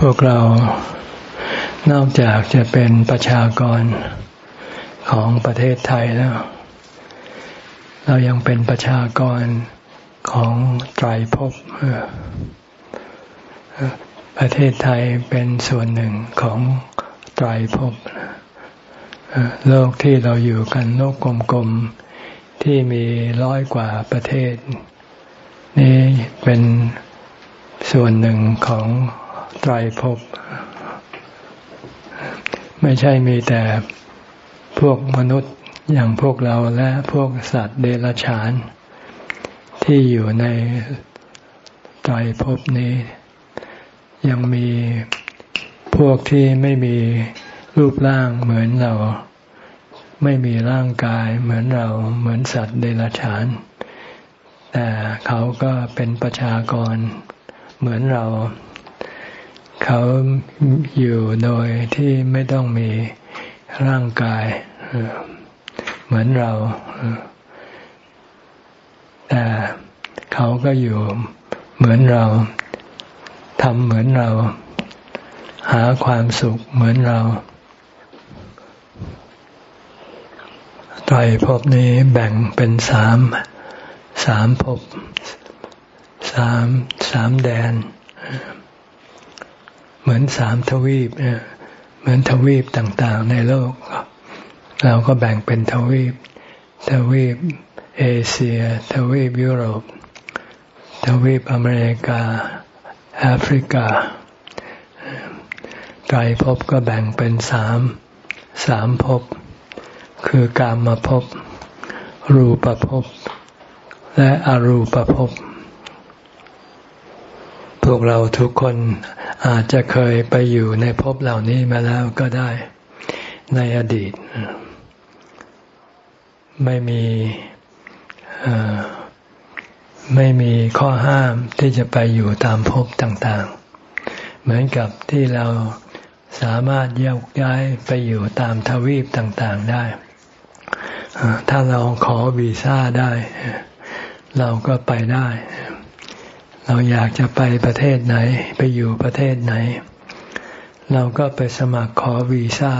พวกเรานอกจากจะเป็นประชากรของประเทศไทยแล้ว เรายังเป็นประชากรของไตรภพประเทศไทยเป็นส่วนหนึ่งของไตรภพโลกที่เราอยู่กันโลกกลมๆที่มีร้อยกว่าประเทศ นี่เป็นส่วนหนึ่งของ ไตรภพไม่ใช่มีแต่พวกมนุษย์อย่างพวกเราและพวกสัตว์เดรัจฉาน ที่อยู่ในไตรภพนี้ ยังมีพวกที่ไม่มีรูปร่างเหมือนเรา ไม่มีร่างกายเหมือนเราเหมือนสัตว์เดรัจฉาน แต่เขาก็เป็นประชากรเหมือนเรา เขาอยู่โดยที่ไม่ต้องมีร่างกาย เหมือนเรา แต่เขาก็อยู่เหมือนเราทำเหมือนเรา หาความสุขเหมือนเราไตรภพนี้แบ่งเป็นสามสามภพสามสามแดน เหมือนสามทวีปเหมือนทวีปต่างๆ ในโลก เราก็แบ่งเป็นทวีป ทวีปเอเชีย ทวีปยุโรป ทวีปอเมริกาแอฟริกาไตรภพก็แบ่งเป็นสามสามภพคือกามภพรูปภพและอรูปภพ พวกเราทุกคนอาจจะเคยไปอยู่ในภพเหล่านี้มาแล้วก็ได้ ในอดีต ไม่มีไม่มีข้อห้ามที่จะไปอยู่ตามภพต่างๆ เหมือนกับที่เราสามารถยกย้ายไปอยู่ตามทวีปต่างๆได้ ถ้าเราขอวีซ่าได้ เราก็ไปได้ เราอยากจะไปประเทศไหน ไปอยู่ประเทศไหน เราก็ไปสมัครขอวีซ่า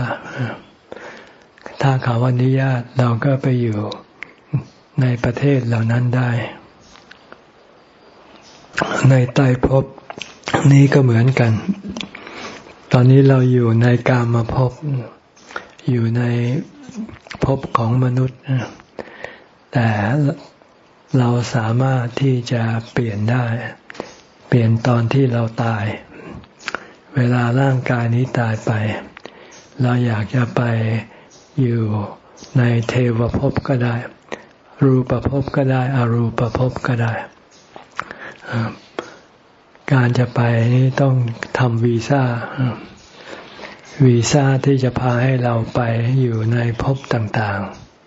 ถ้าเขาอนุญาตเราก็ไปอยู่ในประเทศเหล่านั้นได้ ในใต้ภพนี้ก็เหมือนกัน ตอนนี้เราอยู่ในกามภพอยู่ในภพของมนุษย์ แต่ เราสามารถที่จะเปลี่ยนได้ เปลี่ยนตอนที่เราตาย เวลาร่างกายนี้ตายไป เราอยากจะไปอยู่ในเทวภพก็ได้ รูปภพก็ได้ อรูปภพก็ได้ การจะไปนี้ต้องทำวีซ่าวีซ่าที่จะพาให้เราไปอยู่ในภพต่าง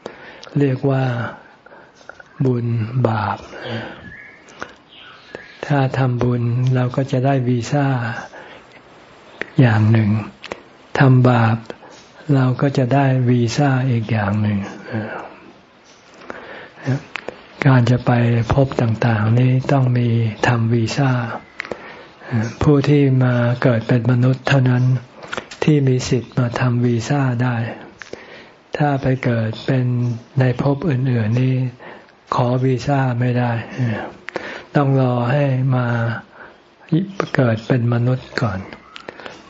ๆ เรียกว่า บุญบาป ถ้าทำบุญเราก็จะได้วีซ่าอย่างหนึ่งทำบาป เราก็จะได้วีซ่าอีกอย่างหนึ่ง การจะไปพบต่างๆ นี้ต้องมีทำวีซ่า ผู้ที่มาเกิดเป็นมนุษย์เท่านั้นที่มีสิทธิ์มาทำวีซ่าได้ ถ้าไปเกิดเป็นในภพอื่น ๆ นี่ ขอวีซ่าไม่ได้ ต้องรอให้มาเกิดเป็นมนุษย์ก่อน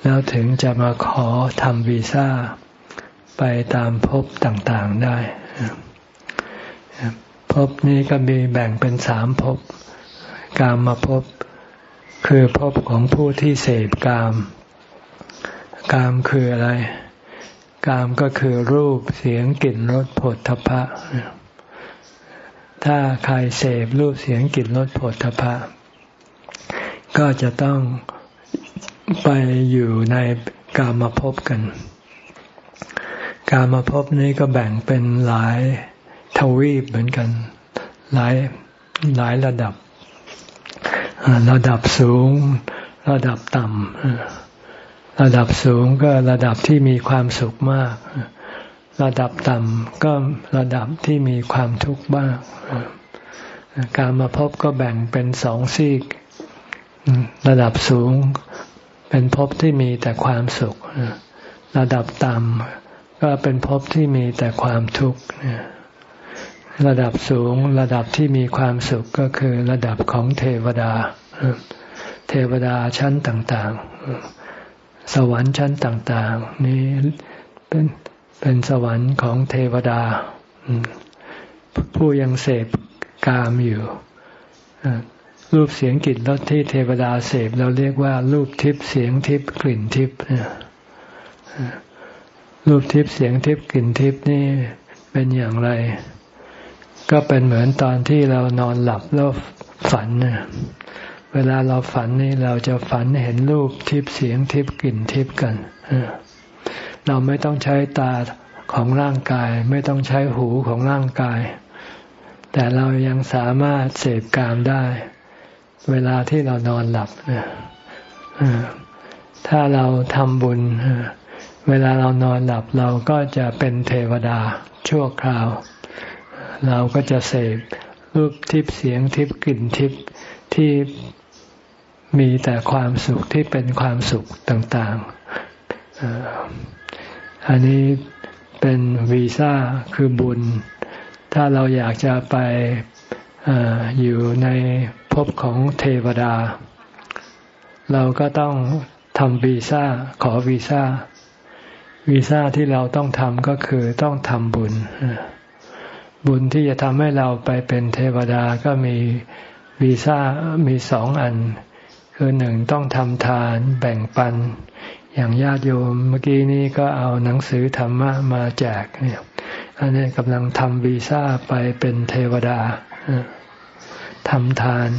แล้วถึงจะมาขอทำวีซ่าไปตามภพต่างๆได้ภพนี้ก็มีแบ่งเป็นสามภพกามมาภพคือภพของผู้ที่เสพกาม กามคืออะไร กามก็คือรูปเสียงกลิ่นรสผลทพะ ถ้าใครเสพรูปเสียงกลิ่นรสผลทพะ ก็จะต้องไปอยู่ในกามาพบกัน กามาพบนี้ก็แบ่งเป็นหลายทวีปเหมือนกัน หลายหลายระดับ ระดับสูง ระดับต่ำระดับสูงก็ระดับที่มีความสุขมาก ระดับต่ำก็ระดับที่มีความทุกข์บ้างการมาพบก็แบ่งเป็นสองซีก ระดับสูง เป็นภพที่มีแต่ความสุข ระดับต่ำก็เป็นภพที่มีแต่ความทุกข์ระดับสูงระดับที่มีความสุขก็คือระดับของเทวดา เทวดาชั้นต่าง ๆ สวรรค์ชั้นต่าง ๆ นี้เป็น เป็นสวรรค์ของเทวดา ผู้ยังเสพกามอยู่รูปเสียงกลิ่นรสที่เทวดาเสพเราเรียกว่า รูปทิพย์เสียงทิพย์กลิ่นทิพย์รูปทิพย์เสียงทิพย์กลิ่นทิพย์นี่เป็นอย่างไร ก็เป็นเหมือนตอนที่เรานอนหลับแล้วฝันเวลาเราฝันนี่เราจะฝันเห็นรูปทิพย์เสียงทิพย์กลิ่นทิพย์กันเราไม่ต้องใช้ตาของร่างกาย ไม่ต้องใช้หูของร่างกาย แต่เรายังสามารถเสพกามได้ เวลาที่เรานอนหลับถ้าเราทำบุญ เวลาเรานอนหลับเราก็จะเป็นเทวดาชั่วคราว เราก็จะเสพรูปทิพเสียงทิพกลิ่นทิพที่มีแต่ความสุขที่เป็นความสุขต่าง ๆ อันนี้เป็นวีซ่าคือบุญ ถ้าเราอยากจะไปออยู่ในภพของเทวดา เราก็ต้องทำวีซ่าขอวีซ่าวีซ่าที่เราต้องทำก็คือต้องทำบุญ บุญที่จะทำให้เราไปเป็นเทวดาก็มีวีซ่ามีสองอัน คือหนึ่งต้องทำทานแบ่งปัน อย่างญาติโยมเมื่อกี้นี้ก็เอาหนังสือธรรมะมาแจกเนี่ยอันนี้กำลังทำวีซ่าไปเป็นเทวดาทำทาน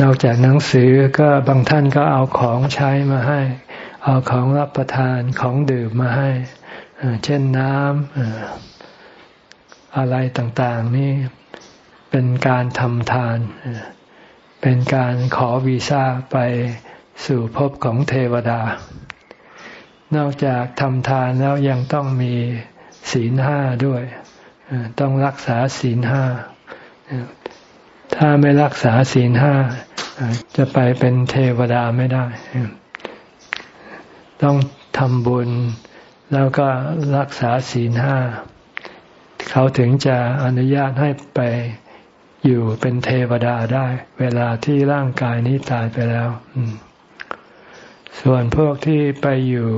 นอกจากหนังสือก็บางท่านก็เอาของใช้มาให้ เอาของรับประทานของดื่มมาให้เช่นน้ำอะไรต่างๆ นี่เป็นการทำทาน เป็นการขอวีซ่าไป สู่ภพของเทวดา นอกจากทำทานแล้วยังต้องมีศีลห้าด้วย ต้องรักษาศีลห้า ถ้าไม่รักษาศีลห้า จะไปเป็นเทวดาไม่ได้ ต้องทำบุญแล้วก็รักษาศีลห้า เขาถึงจะอนุญาตให้ไปอยู่เป็นเทวดาได้ เวลาที่ร่างกายนี้ตายไปแล้ว ส่วนพวกที่ไปอยู่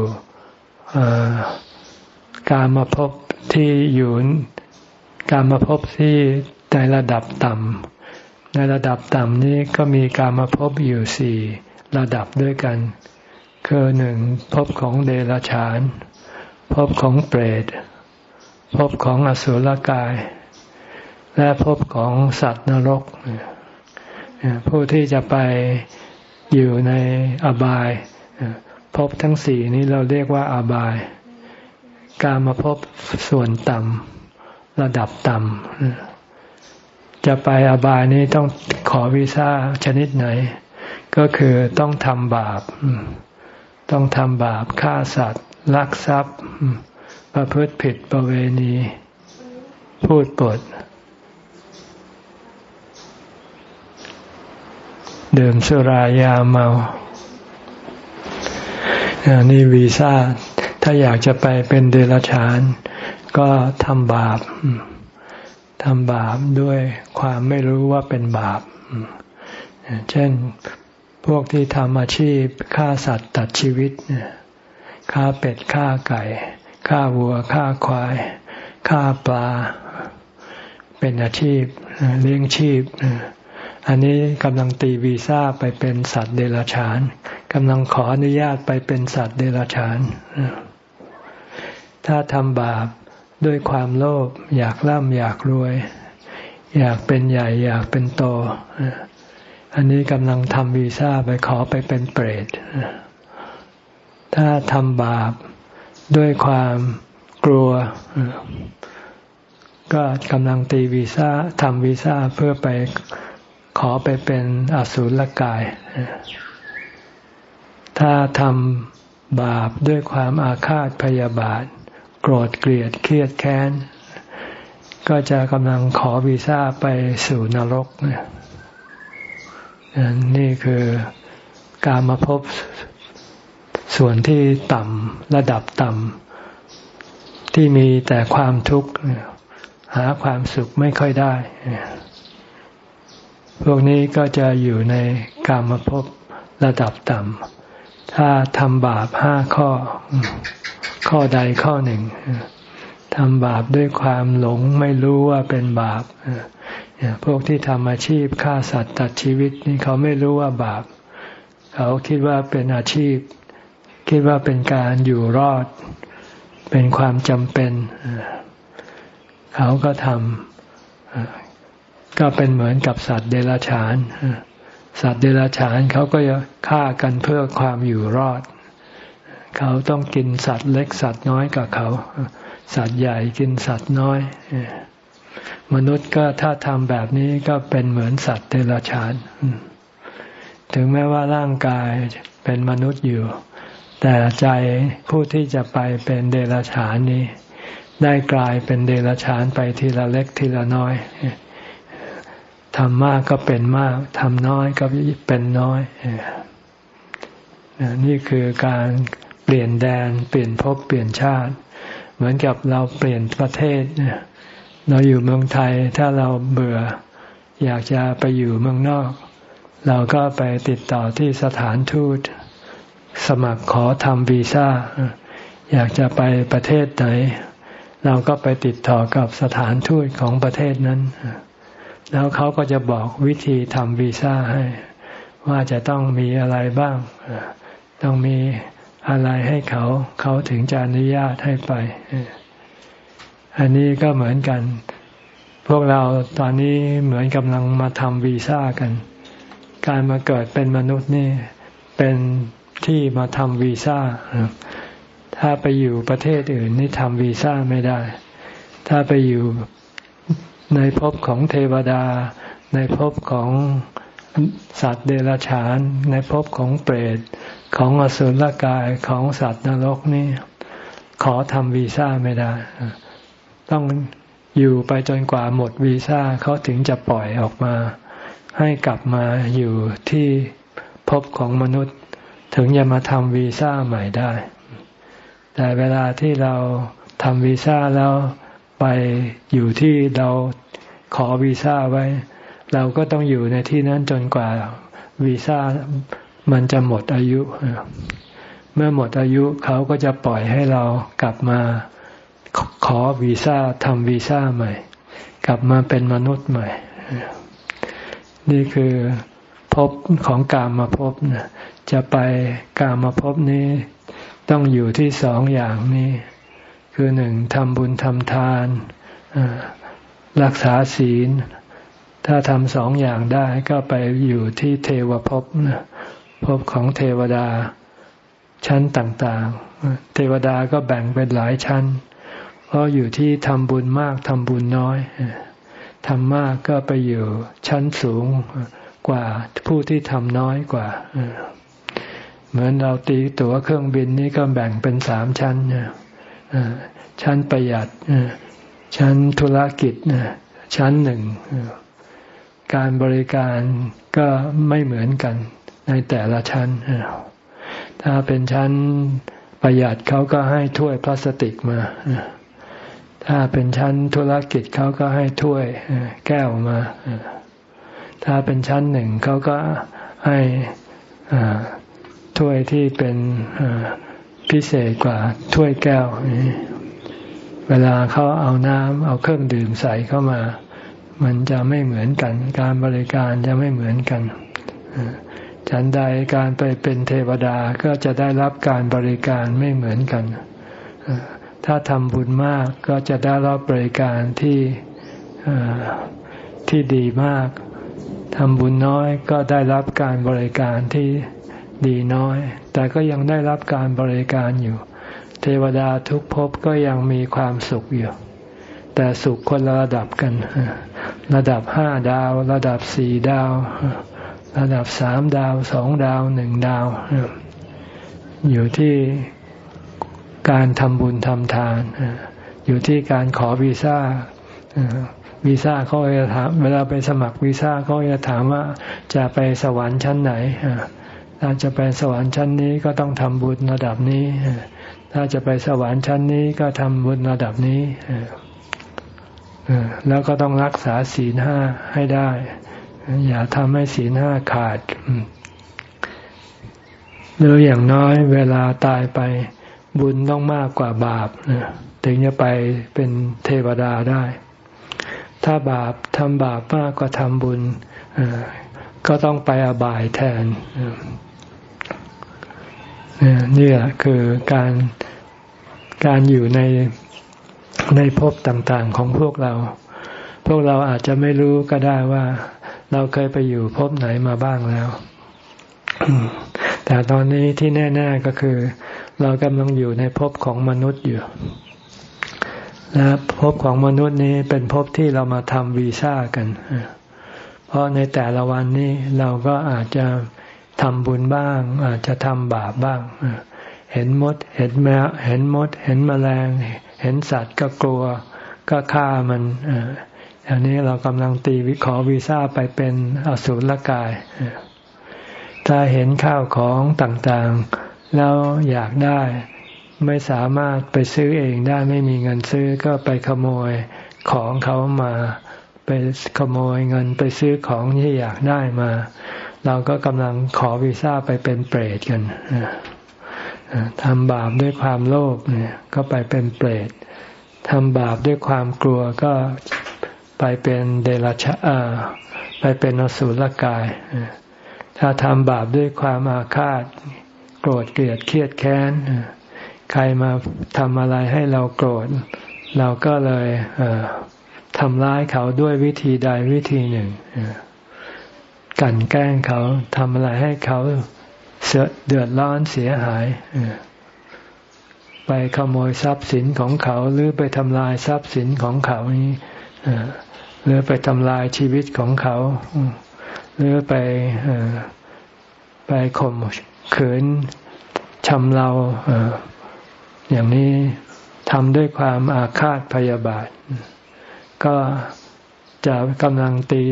การมาพบที่อยู่การมาพบที่ในระดับต่ำในระดับต่ำนี้ก็มีการมาพบอยู่สี่ระดับด้วยกัน คือหนึ่งภพของเดรัจฉานภพของเปรตภพของอสุรกาย และภพของสัตว์นรก ผู้ที่จะไปอยู่ในอบาย ภพทั้งสี่นี้เราเรียกว่าอาบาย การมาพบส่วนต่ำระดับต่ำจะไปอาบายนี้ต้องขอวีซ่าชนิดไหน ก็คือต้องทำบาป ต้องทำบาปฆ่าสัตว์ ลักทรัพย์ ประพฤติผิดประเวณี พูดปดดื่มสุรายาเมา นี่วีซ่า ถ้าอยากจะไปเป็นเดรัจฉาน ก็ทำบาปทำบาปด้วยความไม่รู้ว่าเป็นบาป เช่นพวกที่ทำอาชีพฆ่าสัตว์ตัดชีวิตฆ่าเป็ดฆ่าไก่ฆ่าวัวฆ่าควายฆ่าปลา เป็นอาชีพเลี้ยงชีพ อันนี้กำลังตีวีซ่าไปเป็นสัตว์เดรัจฉาน กำลังขออนุญาตไปเป็นสัตว์เดรัจฉาน ถ้าทำบาปด้วยความโลภอยากร่ำอยากรวย อยากเป็นใหญ่อยากเป็นโต อันนี้กำลังทำวีซ่าไปขอไปเป็นเปรต ถ้าทำบาปด้วยความกลัว ก็กำลังตีวีซ่าทำวีซ่าเพื่อไปขอไปเป็นอสูรกาย ถ้าทำบาปด้วยความอาฆาตพยาบาท โกรธเกลียดเครียดแค้น ก็จะกำลังขอวีซ่าไปสู่นรกเนี่ยนี่คือการมาพบส่วนที่ต่ำระดับต่ำที่มีแต่ความทุกข์หาความสุขไม่ค่อยได้ พวกนี้ก็จะอยู่ในการมาพบระดับต่ำ ถ้าทำบาปห้าข้อ ข้อใดข้อหนึ่งทำบาปด้วยความหลงไม่รู้ว่าเป็นบาปพวกที่ทำอาชีพฆ่าสัตว์ตัดชีวิตนี่เขาไม่รู้ว่าบาป เขาคิดว่าเป็นอาชีพ คิดว่าเป็นการอยู่รอด เป็นความจำเป็น เขาก็ทำก็เป็นเหมือนกับสัตว์เดรัจฉาน สัตว์เดรัจฉานเขาก็จะฆ่ากันเพื่อความอยู่รอด เขาต้องกินสัตว์เล็กสัตว์น้อยกับเขา สัตว์ใหญ่กินสัตว์น้อย มนุษย์ก็ถ้าทำแบบนี้ก็เป็นเหมือนสัตว์เดรัจฉาน ถึงแม้ว่าร่างกายเป็นมนุษย์อยู่ แต่ใจผู้ที่จะไปเป็นเดรัจฉานนี้ ได้กลายเป็นเดรัจฉานไปทีละเล็กทีละน้อย ทำมากก็เป็นมากทำน้อยก็เป็นน้อยนี่คือการเปลี่ยนแดน เปลี่ยนภพเปลี่ยนชาติ เหมือนกับเราเปลี่ยนประเทศเนี่ยเราอยู่เมืองไทยถ้าเราเบื่อ อยากจะไปอยู่เมืองนอก เราก็ไปติดต่อที่สถานทูต สมัครขอทำวีซ่า อยากจะไปประเทศไหน เราก็ไปติดต่อกับสถานทูตของประเทศนั้น แล้วเขาก็จะบอกวิธีทำวีซ่าให้ ว่าจะต้องมีอะไรบ้าง ต้องมีอะไรให้เขา เขาถึงจะอนุญาตให้ไป อันนี้ก็เหมือนกัน พวกเราตอนนี้เหมือนกำลังมาทำวีซ่ากัน การมาเกิดเป็นมนุษย์นี่เป็นที่มาทำวีซ่า ถ้าไปอยู่ประเทศอื่นนี่ทำวีซ่าไม่ได้ ถ้าไปอยู่ ในภพของเทวดา ในภพของสัตว์เดรัจฉาน ในภพของเปรตของอสุรกายของสัตว์นรกนี่ ขอทำวีซ่าไม่ได้ ต้องอยู่ไปจนกว่าหมดวีซ่าเขาถึงจะปล่อยออกมา ให้กลับมาอยู่ที่ภพของมนุษย์ ถึงจะมาทำวีซ่าใหม่ได้ แต่เวลาที่เราทำวีซ่าแล้ว ไปอยู่ที่เราขอวีซ่าไว้ เราก็ต้องอยู่ในที่นั้นจนกว่าวีซ่ามันจะหมดอายุ เมื่อหมดอายุเขาก็จะปล่อยให้เรากลับมาขอวีซ่าทำวีซ่าใหม่ กลับมาเป็นมนุษย์ใหม่ นี่คือพบของกามมาพบนะจะไปกามมาพบนี้ ต้องอยู่ที่สองอย่างนี้ คือหนึ่งทำบุญทำทานรักษาศีล ถ้าทำสองอย่างได้ก็ไปอยู่ที่เทวภพภพของเทวดาชั้นต่างๆ เทวดาก็แบ่งเป็นหลายชั้น เพราะอยู่ที่ทำบุญมากทำบุญน้อยทำมากก็ไปอยู่ชั้นสูงกว่าผู้ที่ทำน้อยกว่า เหมือนเราตีตั๋วเครื่องบินนี่ก็แบ่งเป็นสามชั้น ชั้นประหยัดชั้นธุรกิจชั้นหนึ่ง การบริการก็ไม่เหมือนกันในแต่ละชั้น ถ้าเป็นชั้นประหยัดเขาก็ให้ถ้วยพลาสติกมา ถ้าเป็นชั้นธุรกิจเขาก็ให้ถ้วยแก้วมา ถ้าเป็นชั้นหนึ่งเขาก็ให้ถ้วยที่เป็น พิเศษกว่าถ้วยแก้ว เวลาเขาเอาน้ำเอาเครื่องดื่มใส่เข้ามา มันจะไม่เหมือนกัน การบริการจะไม่เหมือนกันฉันใดการไปเป็นเทวดาก็จะได้รับการบริการไม่เหมือนกัน ถ้าทำบุญมากก็จะได้รับบริการที่ที่ดีมากทำบุญน้อยก็ได้รับการบริการที่ ดีน้อย แต่ก็ยังได้รับการบริการอยู่ เทวดาทุกภพก็ยังมีความสุขอยู่ แต่สุขคนละระดับกัน ระดับห้าดาว ระดับสี่ดาว ระดับสามดาวสองดาวหนึ่งดาว อยู่ที่การทำบุญทำทาน อยู่ที่การขอวีซ่าวีซ่าเขาจะถามเวลาไปสมัครวีซ่าเขาจะถามว่าจะไปสวรรค์ชั้นไหน ถ้าจะไปสวรรค์ชั้นนี้ก็ต้องทำบุญระดับนี้ ถ้าจะไปสวรรค์ชั้นนี้ก็ทำบุญระดับนี้แล้วก็ต้องรักษาศีลห้าให้ได้ อย่าทำให้ศีลห้าขาด หรืออย่างน้อยเวลาตายไปบุญต้องมากกว่าบาปถึงจะไปเป็นเทวดาได้ ถ้าบาปทำบาปมากกว่าทำบุญก็ต้องไปอบายแทน นี่แหละคือการการอยู่ในในภพต่างๆของพวกเรา พวกเราอาจจะไม่รู้ก็ได้ว่า เราเคยไปอยู่ภพไหนมาบ้างแล้ว แต่ตอนนี้ที่แน่ ๆก็คือ เรากำลังอยู่ในภพของมนุษย์อยู่และภพของมนุษย์นี้เป็นภพที่เรามาทำวีซ่ากัน เพราะในแต่ละวันนี้เราก็อาจจะ ทำบุญบ้าง อาจจะทำบาปบ้าง เห็นมด เห็นแมวเห็นมด เห็นแมลง เห็นสัตว์ก็กลัว ก็ฆ่ามันอันนี้เรากำลังตีวิขอวีซ่าไปเป็นอสูรกาย ถ้าเห็นข้าวของต่างๆ แล้วอยากได้ ไม่สามารถไปซื้อเองได้ไม่มีเงินซื้อก็ไปขโมยของเขามา ไปขโมยเงินไปซื้อของที่อยากได้มา เราก็กำลังขอวีซ่าไปเป็นเปรตกันทำบาปด้วยความโลภเนี่ยก็ไปเป็นเปรตทำบาปด้วยความกลัวก็ไปเป็นเดรัจฉาไปเป็นอสุรกาย ถ้าทำบาปด้วยความอาฆาต โกรธเกลียดเครียดแค้น ใครมาทำอะไรให้เราโกรธ เราก็เลยทำร้ายเขาด้วยวิธีใดวิธีหนึ่ง กันแกล้งเขาทำอะไรให้เขาเสือเดือดร้อนเสียหายไปขโมยทรัพย์สินของเขาหรือไปทำลายทรัพย์สินของเขานี้หรือไปทำลายชีวิตของเขา หรือไปไปข่มขืนชำเราอย่างนี้ทำด้วยความอาฆาตพยาบาท ก็จะกำลังตี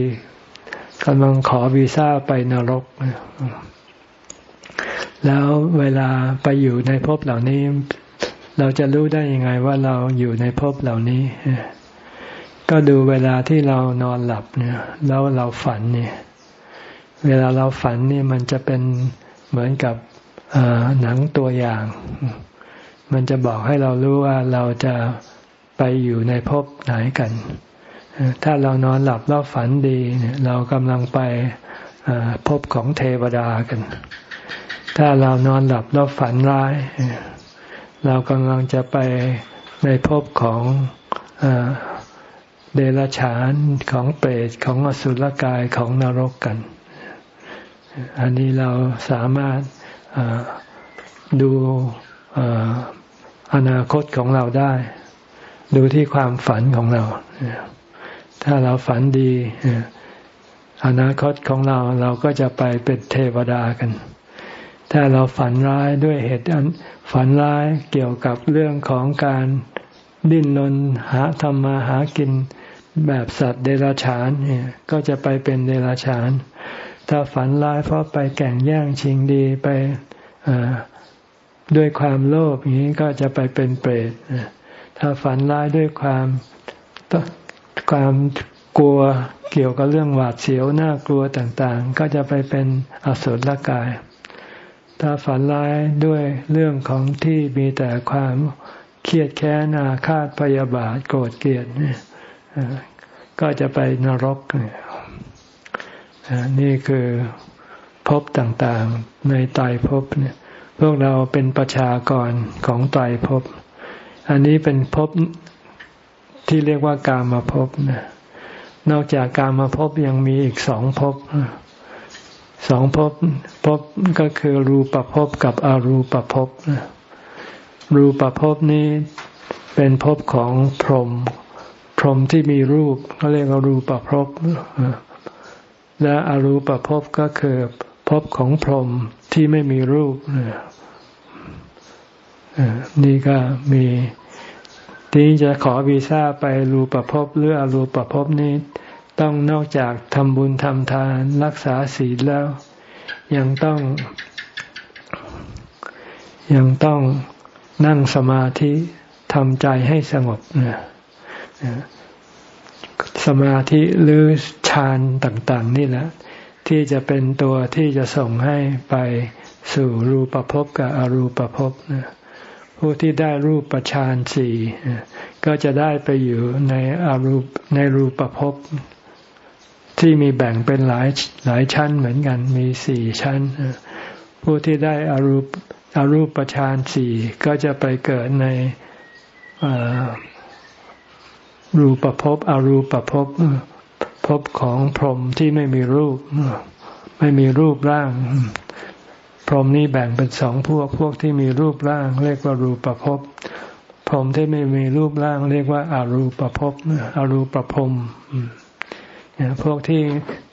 กำลังขอวีซ่าไปนรก แล้วเวลาไปอยู่ในภพเหล่านี้ เราจะรู้ได้ยังไงว่าเราอยู่ในภพเหล่านี้ ก็ดูเวลาที่เรานอนหลับเนี่ย แล้วเราฝันเนี่ย เวลาเราฝันนี่มันจะเป็นเหมือนกับหนังตัวอย่าง มันจะบอกให้เรารู้ว่าเราจะไปอยู่ในภพไหนกัน ถ้าเรานอนหลับแล้วฝันดีเรากำลังไปภพของเทวดากัน ถ้าเรานอนหลับแล้วฝันร้าย เรากำลังจะไปในภพของเดรัจฉานของเปรตของอสุรกายของนรกกัน อันนี้เราสามารถดูอนาคตของเราได้ ดูที่ความฝันของเรา ถ้าเราฝันดีอนาคตของเราเราก็จะไปเป็นเทวดากัน ถ้าเราฝันร้ายด้วยเหตุฝันร้ายเกี่ยวกับเรื่องของการดิ้นรนหาทำมาหากินแบบสัตว์เดรัจฉานเนี่ยก็จะไปเป็นเดรัจฉาน ถ้าฝันร้ายเพราะไปแก่งแย่งชิงดีไปด้วยความโลภอย่างนี้ก็จะไปเป็นเปรตถ้าฝันร้ายด้วยความ ความกลัวเกี่ยวกับเรื่องหวาดเสียวน่ากลัวต่างๆ ก็จะไปเป็นอสุรกาย ถ้าฝันร้ายด้วยเรื่องของที่มีแต่ความเครียดแค้นอาฆาตพยาบาทโกรธเกลียดก็จะไปนรก นี่คือภพต่างๆในตายภพเนี่ยพวกเราเป็นประชากรของไตรภพ อันนี้เป็นภพ ที่เรียกว่ากามาภพนะนอกจากกามาภพยังมีอีกสองภพสองภพภพก็คือรูปภพกับอรูปภพรูปภพนี้เป็นภพของพรหมพรหมที่มีรูปเขาเรียกว่ารูปภพและอรูปภพก็คือภพของพรหมที่ไม่มีรูปนี่ก็มี ที่จะขอวีซ่าไปรูปภพหรืออรูปภพนี้ ต้องนอกจากทำบุญทำทานรักษาศีลแล้ว ยังต้อง ยังต้องนั่งสมาธิทำใจให้สงบนะสมาธิหรือฌานต่าง ๆ นี่แหละ ที่จะเป็นตัวที่จะส่งให้ไปสู่รูปภพกับอรูปภพนะ ผู้ที่ได้รูปฌานสี่ก็จะได้ไปอยู่ในอรูปในรูปภพที่มีแบ่งเป็นหลายหลายชั้นเหมือนกันมีสี่ชั้น ผู้ที่ได้อรูปอรูปฌานสี่ก็จะไปเกิดในรูปภพอรูปภพภพของพรหมที่ไม่มีรูป ไม่มีรูปร่าง พรหมนี้แบ่งเป็นสองพวกพวกที่มีรูปร่าง เรียกว่ารูปภพพรหมที่ไม่มีรูปร่างเรียกว่าอารูปภพอารูปภพพวกที่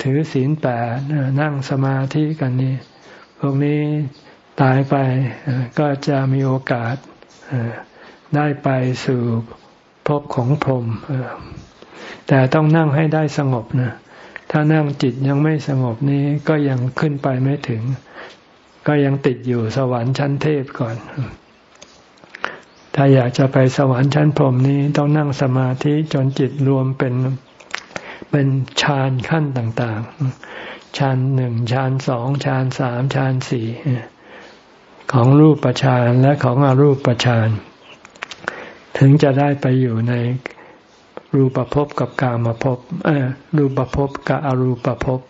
ถือศีลแปดนั่งสมาธิกันนี่พวกนี้ตายไปก็จะมีโอกาสได้ไปสู่ภพของพรหมแต่ต้องนั่งให้ได้สงบนะถ้านั่งจิตยังไม่สงบนี้ก็ยังขึ้นไปไม่ถึง ก็ยังติดอยู่สวรรค์ชั้นเทพก่อน ถ้าอยากจะไปสวรรค์ชั้นพรหมนี้ต้องนั่งสมาธิจนจิตรวมเป็นเป็นฌานขั้นต่าง ๆ ฌานหนึ่งฌานสองฌานสามฌานสี่ของรูปฌานและของอรูปฌานถึงจะได้ไปอยู่ในรูปภพกับกามภพรูปภพกับอรูปภพ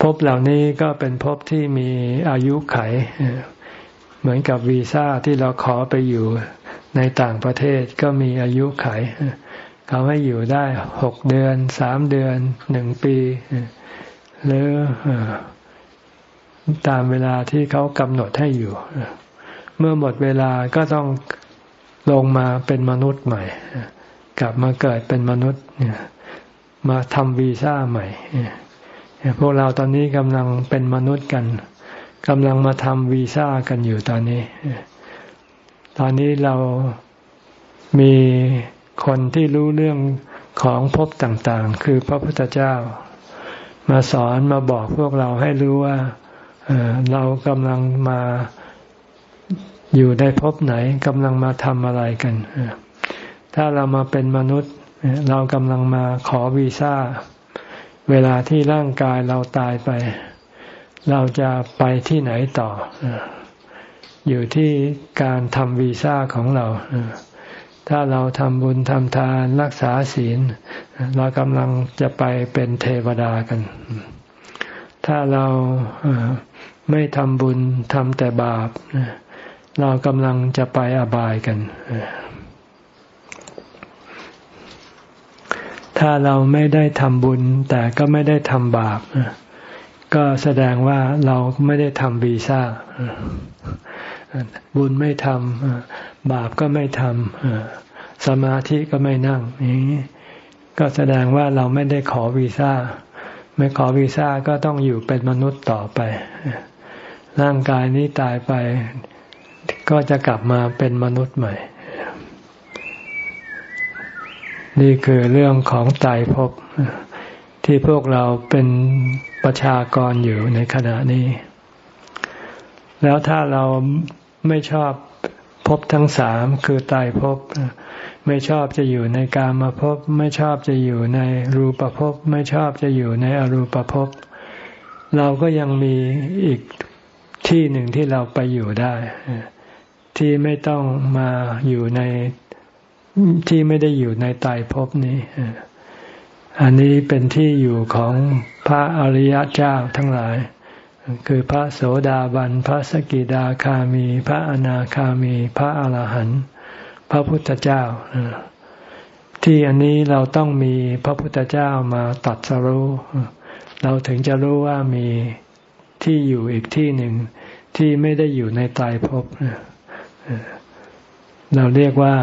ภพเหล่านี้ก็เป็นภพที่มีอายุไข เหมือนกับวีซ่าที่เราขอไปอยู่ในต่างประเทศก็มีอายุไข เขาให้อยู่ได้หกเดือนสามเดือนหนึ่งปี หรือตามเวลาที่เขากำหนดให้อยู่ เมื่อหมดเวลาก็ต้องลงมาเป็นมนุษย์ใหม่ กลับมาเกิดเป็นมนุษย์มาทำวีซ่าใหม่ พวกเราตอนนี้กำลังเป็นมนุษย์กันกำลังมาทำวีซ่ากันอยู่ตอนนี้ ตอนนี้เรามีคนที่รู้เรื่องของภพต่างๆ คือพระพุทธเจ้า มาสอนมาบอกพวกเราให้รู้ว่าเรากำลังมาอยู่ในภพไหนกำลังมาทำอะไรกัน ถ้าเรามาเป็นมนุษย์ เรากำลังมาขอวีซ่า เวลาที่ร่างกายเราตายไป เราจะไปที่ไหนต่อ อยู่ที่การทำวีซ่าของเรา ถ้าเราทำบุญทำทานรักษาศีล เรากำลังจะไปเป็นเทวดากัน ถ้าเราไม่ทำบุญทำแต่บาป เรากำลังจะไปอบายกัน ถ้าเราไม่ได้ทำบุญ แต่ก็ไม่ได้ทำบาปก็แสดงว่าเราไม่ได้ทำวีซ่าบุญไม่ทำบาปก็ไม่ทำสมาธิก็ไม่นั่งนี้ก็แสดงว่าเราไม่ได้ขอวีซ่า ไม่ขอวีซ่าก็ต้องอยู่เป็นมนุษย์ต่อไป ร่างกายนี้ตายไป ก็จะกลับมาเป็นมนุษย์ใหม่ นี่คือเรื่องของตายภพที่พวกเราเป็นประชากรอยู่ในขณะนี้ แล้วถ้าเราไม่ชอบภพทั้งสามคือตายภพไม่ชอบจะอยู่ในกามาภพไม่ชอบจะอยู่ในรูปภพไม่ชอบจะอยู่ในอรูปภพเราก็ยังมีอีกที่หนึ่งที่เราไปอยู่ได้ ที่ไม่ต้องมาอยู่ใน ที่ไม่ได้อยู่ในตายภพนี้ อันนี้เป็นที่อยู่ของพระอริยเจ้าทั้งหลาย คือพระโสดาบัน พระสกิดาคามี พระอนาคามี พระอาหารหันต์ พระพุทธเจ้า ที่อันนี้เราต้องมีพระพุทธเจ้ามาตัดสรู้ เราถึงจะรู้ว่ามีที่อยู่อีกที่หนึ่งที่ไม่ได้อยู่ในตายภพ เราเรียกว่า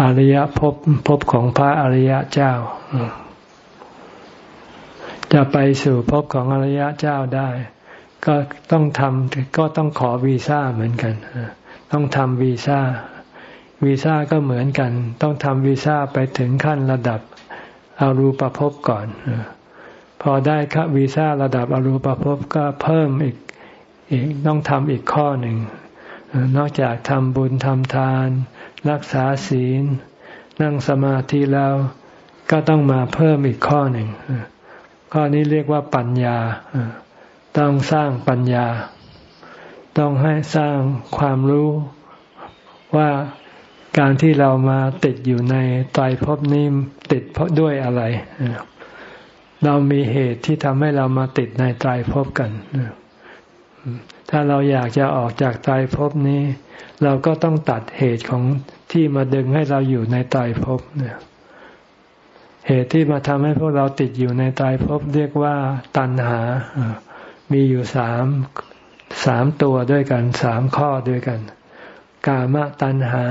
อาริยภพภพของพระอริยเจ้า จะไปสู่ภพของอริยเจ้าได้ ก็ต้องทำก็ต้องขอวีซ่าเหมือนกัน ต้องทำวีซ่า วีซ่าก็เหมือนกัน ต้องทำวีซ่าไปถึงขั้นระดับอารูปภพก่อน พอได้ครับวีซ่าระดับอรูปภพก็เพิ่มอีกอีกต้องทำอีกข้อหนึ่ง นอกจากทำบุญทำทาน รักษาศีล นั่งสมาธิแล้วก็ต้องมาเพิ่มอีกข้อหนึ่ง ข้อนี้เรียกว่าปัญญา ต้องสร้างปัญญา ต้องให้สร้างความรู้ว่าการที่เรามาติดอยู่ในตายภพนี้ติดเพราะด้วยอะไรเรามีเหตุที่ทำให้เรามาติดในตายภพกันถ้าเราอยากจะออกจากตายภพนี้ เราก็ต้องตัดเหตุของที่มาดึงให้เราอยู่ในตายภพเนี่ยเหตุที่มาทำให้พวกเราติดอยู่ในตายภพเรียกว่าตัณหา มีอยู่สามสามตัวด้วยกันสามข้อด้วยกัน กามตัณหา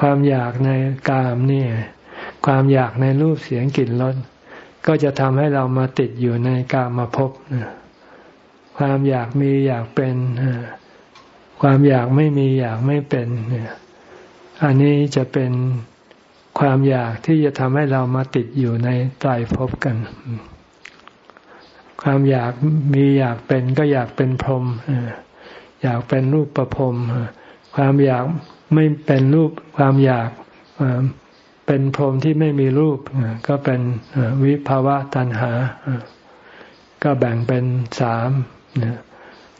ความอยากในกามนี่ ความอยากในรูปเสียงกลิ่นรสก็จะทำให้เรามาติดอยู่ในกามาพ ความอยากมีอยากเป็นความอยากไม่มีอยากไม่เป็นอันนี้จะเป็นความอยากที่จะทำให้เรามาติดอยู่ในตายภพกัน ความอยากมีอยากเป็นก็อยากเป็นพรหมอยากเป็นรูปประพรมความอยากไม่เป็นรูป ความอยากเป็นพรหมที่ไม่มีรูปก็เป็นวิภาวะตัณหา ก็แบ่งเป็นสาม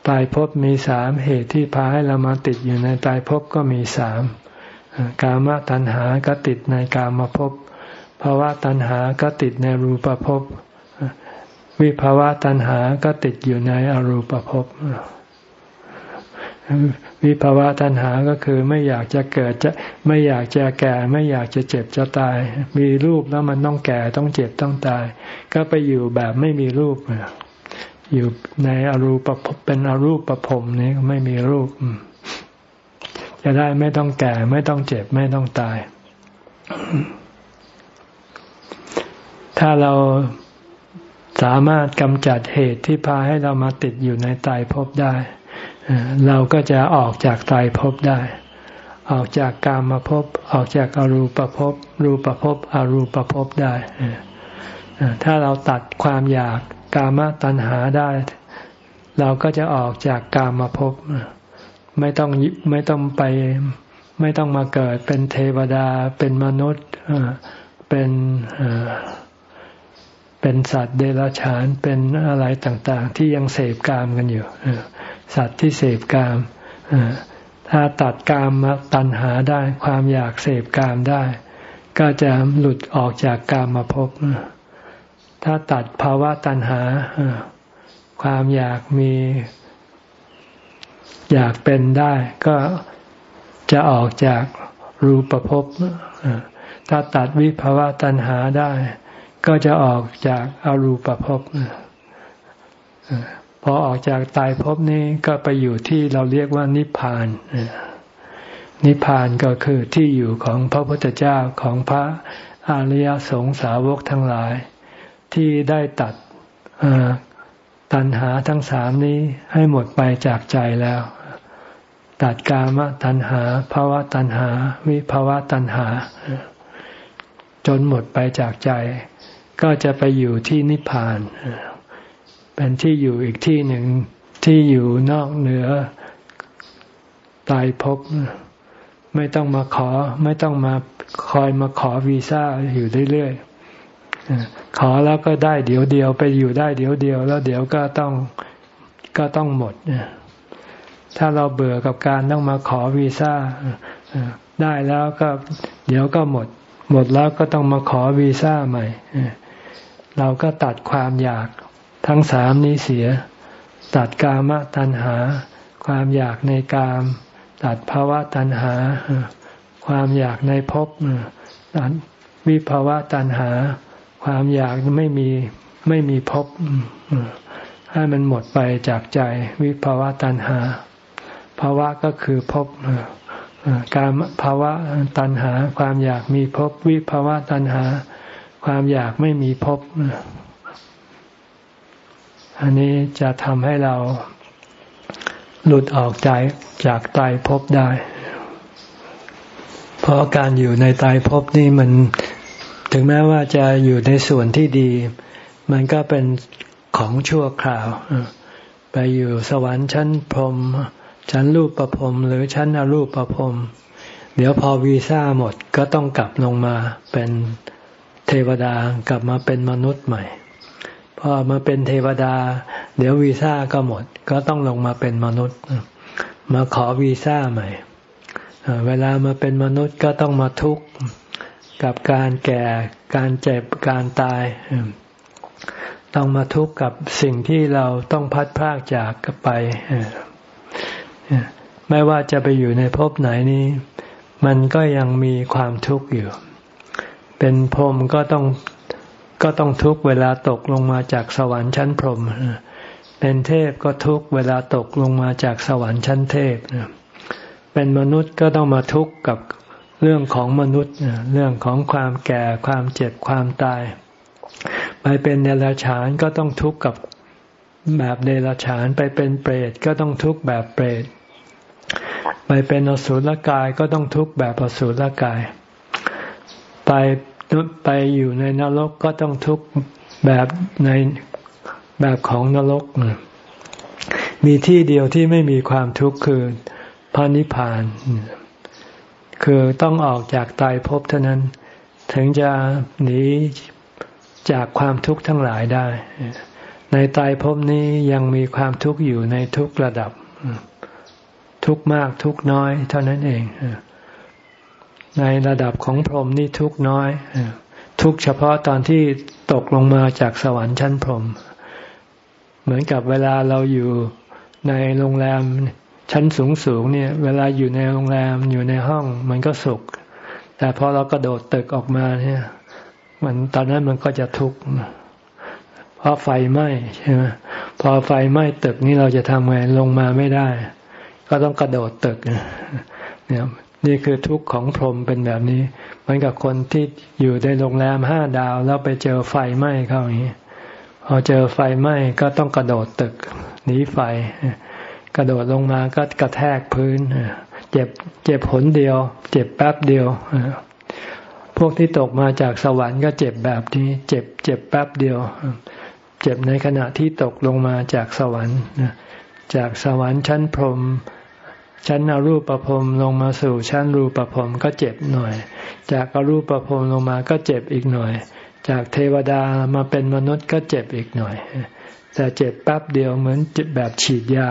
ตายภพมีสามเหตุที่พาให้เรามาติดอยู่ในตายภพก็มีสามกามตัณหาก็ติดในกามภพภาวะตัณหาก็ติดในรูปภพวิภาวะตัณหาก็ติดอยู่ในอรูปภพวิภาวะตัณหาก็คือไม่อยากจะเกิดจะไม่อยากจะแก่ ไม่อยากจะเจ็บจะตาย มีรูปแล้วมันต้องแก่ต้องเจ็บต้องตาย ก็ไปอยู่แบบไม่มีรูป อยู่ในอรูปเป็นอรูปประพรมนี้ไม่มีรูป จะได้ไม่ต้องแก่ ไม่ต้องเจ็บ ไม่ต้องตาย ถ้าเราสามารถกำจัดเหตุที่พาให้เรามาติดอยู่ในตายภพได้ เราก็จะออกจากตายภพได้ ออกจากกามมาภพออกจากอรูปภพรูปภพอรูปภพได้ ถ้าเราตัดความอยาก กามตัณหาได้ เราก็จะออกจากกามมาภพไม่ต้องไม่ต้องไป ไม่ต้องมาเกิดเป็นเทวดาเป็นมนุษย์เป็นเป็นสัตว์เดรัจฉานเป็นอะไรต่าง ๆ ที่ยังเสพกามกันอยู่สัตว์ที่เสพกามถ้าตัดกามมาตัณหาได้ ความอยากเสพกามได้ ก็จะหลุดออกจากกามมาพบ ถ้าตัดภาวะตัณหา ความอยากมี อยากเป็นได้ ก็จะออกจากรูปภพถ้าตัดวิภาวะตัณหาได้ ก็จะออกจากอารูปภพพอออกจากตายภพนี้ก็ไปอยู่ที่เราเรียกว่านิพพานนิพพานก็คือที่อยู่ของพระพุทธเจ้าของพระอริยสงสาวกทั้งหลาย ที่ได้ตัดตัณหาทั้งสามนี้ให้หมดไปจากใจแล้ว ตัดกามตัณหาภาวะตัณหา วิภาวะตัณหา จนหมดไปจากใจ ก็จะไปอยู่ที่นิพพาน เป็นที่อยู่อีกที่หนึ่งที่อยู่นอกเหนือตายภพไม่ต้องมาขอ ไม่ต้องมาคอยมาขอวีซ่าอยู่เรื่อย ขอแล้วก็ได้เดี๋ยวเดียวไปอยู่ได้เดี๋ยวเดียวแล้วเดี๋ยวก็ต้องก็ต้องหมดถ้าเราเบื่อกับการต้องมาขอวีซ่าได้แล้วก็เดี๋ยวก็หมด หมดแล้วก็ต้องมาขอวีซ่าใหม่เราก็ตัดความอยากทั้งสามนี้เสีย ตัดกามตัณหา ความอยากในกาม ตัดภาวะตัณหา ความอยากในภพตัดวิภาวะตัณหา ความอยากไม่มีไม่มีภพให้มันหมดไปจากใจวิภาวะตัณหา ภาวะก็คือภพการภาวะตัณหา ความอยากมีภพวิภาวะตัณหา ความอยากไม่มีภพอันนี้จะทำให้เราหลุดออกใจจากตายภพได้ เพราะการอยู่ในตายภพนี่มัน ถึงแม้ว่าจะอยู่ในส่วนที่ดี มันก็เป็นของชั่วคราว ไปอยู่สวรรค์ชั้นพรม ชั้นรูปประพรมหรือชั้นอรูปประพรม เดี๋ยวพอวีซ่าหมดก็ต้องกลับลงมาเป็นเทวดากลับมาเป็นมนุษย์ใหม่ พอมาเป็นเทวดา เดี๋ยววีซ่าก็หมด ก็ต้องลงมาเป็นมนุษย์ มาขอวีซ่าใหม่ เวลามาเป็นมนุษย์ก็ต้องมาทุกข์ กับการแก่การเจ็บการตาย ต้องมาทุกข์กับสิ่งที่เราต้องพัดพากจากไป ไม่ว่าจะไปอยู่ในภพไหนนี้ มันก็ยังมีความทุกข์อยู่ เป็นพรหมก็ต้องก็ต้องทุกข์เวลาตกลงมาจากสวรรค์ชั้นพรหมเป็นเทพก็ทุกข์เวลาตกลงมาจากสวรรค์ชั้นเทพ เป็นมนุษย์ก็ต้องมาทุกข์กับ เรื่องของมนุษย์เรื่องของความแก่ความเจ็บความตาย ไปเป็นเดรัจฉานก็ต้องทุกข์กับแบบเดรัจฉาน ไปเป็นเปรตก็ต้องทุกข์แบบเปรตไปเป็นอสุรกายก็ต้องทุกข์แบบอสุรกาย ไปไปอยู่ในนรกก็ต้องทุกข์แบบในแบบของนรก มีที่เดียวที่ไม่มีความทุกข์คือพระนิพพาน คือต้องออกจากตายภพเท่านั้น ถึงจะหนีจากความทุกข์ทั้งหลายได้ ในตายภพนี้ยังมีความทุกข์อยู่ในทุกระดับ ทุกมากทุกน้อยเท่านั้นเอง ในระดับของพรหมนี่ทุกน้อย ทุกเฉพาะตอนที่ตกลงมาจากสวรรค์ชั้นพรหมเหมือนกับเวลาเราอยู่ในโรงแรม ชั้นสูงสูงเนี่ย เวลาอยู่ในโรงแรมอยู่ในห้อง มันก็สุข แต่พอเรากระโดดตึกออกมาเนี่ยมันตอนนั้นมันก็จะทุกข์เพราะไฟไหม้ใช่ไหมพอไฟไหม้ตึกนี่เราจะทำไงลงมาไม่ได้ ก็ต้องกระโดดตึกเนี่ยนี่คือทุกข์ของพรหมเป็นแบบนี้เหมือนกับคนที่อยู่ในโรงแรมห้าดาว แล้วไปเจอไฟไหม้เข้าอย่างนี้พอเจอไฟไหม้ก็ต้องกระโดดตึกหนีไฟ กระโดดลงมาก็กระแทกพื้น เจ็บเจ็บผลเดียว เจ็บแป๊บเดียว พวกที่ตกมาจากสวรรค์ก็เจ็บแบบนี้ เจ็บเจ็บแป๊บเดียว เจ็บในขณะที่ตกลงมาจากสวรรค์จากสวรรค์ชั้นพรหมชั้นอรูปประพรมลงมาสู่ชั้นรูปประพรมก็เจ็บหน่อย จากอรูปประพรมลงมาก็เจ็บอีกหน่อย จากเทวดามาเป็นมนุษย์ก็เจ็บอีกหน่อย แต่เจ็บแป๊บเดียวเหมือนเจ็บแบบฉีดยา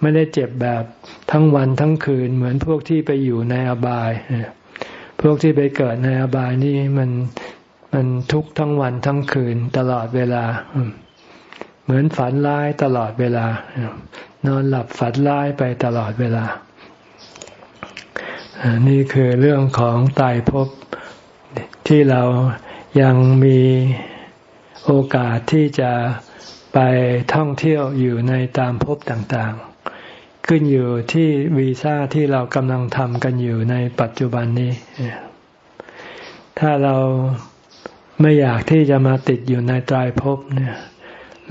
ไม่ได้เจ็บแบบทั้งวันทั้งคืนเหมือนพวกที่ไปอยู่ในอบาย พวกที่ไปเกิดในอบายนี่มันมันทุกทั้งวันทั้งคืนตลอดเวลา เหมือนฝันร้ายตลอดเวลา นอนหลับฝันร้ายไปตลอดเวลา นี่คือเรื่องของตายภพที่เรายังมีโอกาสที่จะ ไปท่องเที่ยวอยู่ในตามภพต่างๆ ขึ้นอยู่ที่วีซ่าที่เรากำลังทำกันอยู่ในปัจจุบันนี้ ถ้าเราไม่อยากที่จะมาติดอยู่ในตรายภพเนี่ย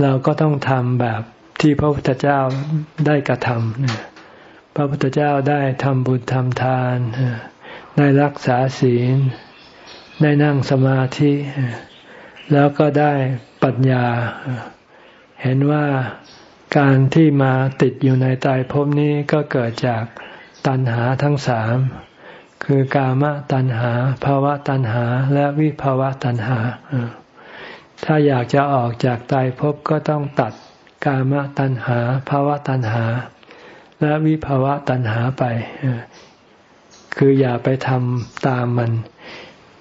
เราก็ต้องทำแบบที่พระพุทธเจ้าได้กระทำเนี่ยพระพุทธเจ้าได้ทำบุญทำทาน ได้รักษาศีล ได้นั่งสมาธิ แล้วก็ได้ปัญญา เห็นว่าการที่มาติดอยู่ในตายภพนี้ก็เกิดจากตัณหาทั้งสาม คือกามตัณหาภาวะตัณหาและวิภาวะตัณหา ถ้าอยากจะออกจากตายภพก็ต้องตัดกามตัณหาภาวะตัณหา และวิภาวะตัณหาไป คืออย่าไปทำตามมัน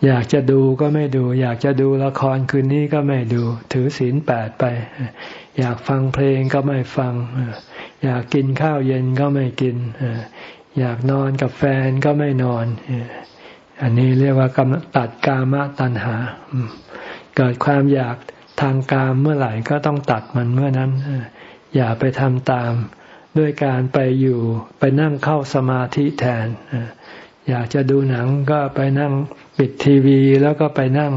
อยากจะดูก็ไม่ดู อยากจะดูละครคืนนี้ก็ไม่ดู ถือศีลแปดไป อยากฟังเพลงก็ไม่ฟัง อยากกินข้าวเย็นก็ไม่กิน อยากนอนกับแฟนก็ไม่นอน อันนี้เรียกว่ากำตัดกามตัณหา เกิดความอยากทางกามเมื่อไหร่ก็ต้องตัดมันเมื่อนั้น อย่าไปทำตาม ด้วยการไปอยู่ไปนั่งเข้าสมาธิแทน อยากจะดูหนังก็ไปนั่ง ปิดทีวีแล้วก็ไปนั่ง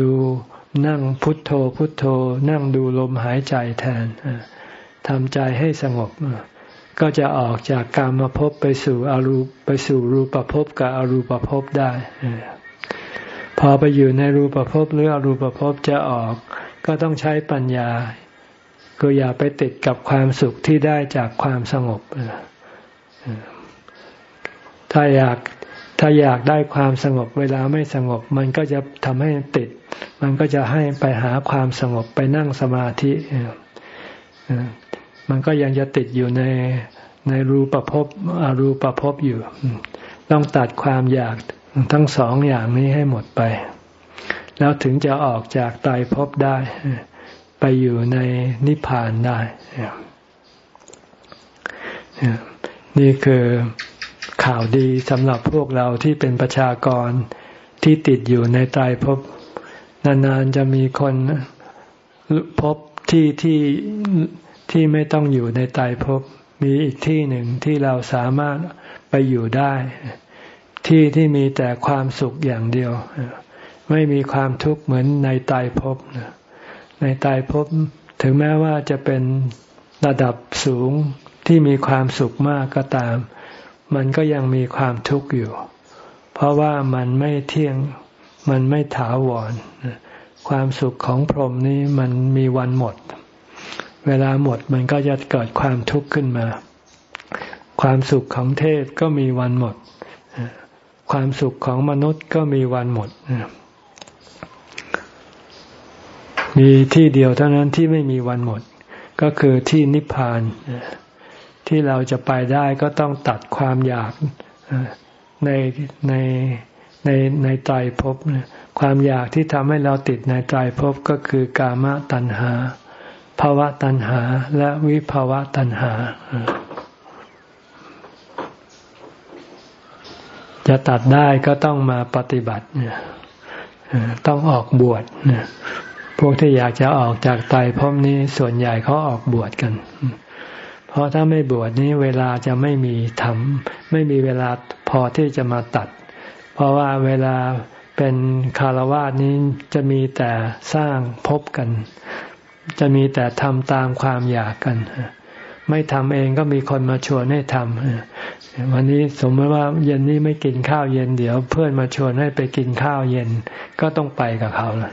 ดูนั่งพุทโธพุทโธ นั่งดูลมหายใจแทนทำใจให้สงบ ก็จะออกจากกามภพไปสู่อรูปไปสู่รูปภพกับอรูปภพได้พอไปอยู่ในรูปภพหรืออรูปภพจะออก ก็ต้องใช้ปัญญาก็อย่าไปติดกับความสุขที่ได้จากความสงบถ้าอยาก ถ้าอยากได้ความสงบเวลาไม่สงบ มันก็จะทำให้ติด มันก็จะให้ไปหาความสงบไปนั่งสมาธิมันก็ยังจะติดอยู่ในในรูปภพอรูปภพอยู่ ต้องตัดความอยากทั้งสองอย่างนี้ให้หมดไป แล้วถึงจะออกจากตายภพได้ ไปอยู่ในนิพพานได้นี่คือ ข่าวดีสำหรับพวกเราที่เป็นประชากรที่ติดอยู่ในตายภพนานๆจะมีคนพบที่ที่ที่ไม่ต้องอยู่ในตายภพมีอีกที่หนึ่งที่เราสามารถไปอยู่ได้ ที่ที่มีแต่ความสุขอย่างเดียว ไม่มีความทุกข์เหมือนในตายภพในตายภพถึงแม้ว่าจะเป็นระดับสูงที่มีความสุขมากก็ตาม มันก็ยังมีความทุกข์อยู่ เพราะว่ามันไม่เที่ยง มันไม่ถาวร ความสุขของพรหมนี้มันมีวันหมด เวลาหมดมันก็จะเกิดความทุกข์ขึ้นมา ความสุขของเทพก็มีวันหมด ความสุขของมนุษย์ก็มีวันหมด มีที่เดียวเท่านั้นที่ไม่มีวันหมด ก็คือที่นิพพาน ที่เราจะไปได้ก็ต้องตัดความอยากในในในในใจภพความอยากที่ทำให้เราติดในใจภพก็คือกามตัณหาภาวะตัณหาและวิภาวะตัณหา จะตัดได้ก็ต้องมาปฏิบัติต้องออกบวชพวกที่อยากจะออกจากไตพรมนี้ส่วนใหญ่เขาออกบวชกัน เพราะถ้าไม่บวชนี้เวลาจะไม่มีทำไม่มีเวลาพอที่จะมาตัด เพราะว่าเวลาเป็นคารวะนี้จะมีแต่สร้างพบกัน จะมีแต่ทำตามความอยากกัน ไม่ทำเองก็มีคนมาชวนให้ทำวันนี้สมมติว่าเย็นนี้ไม่กินข้าวเย็นเดี๋ยว เพื่อนมาชวนให้ไปกินข้าวเย็นก็ต้องไปกับเขาละ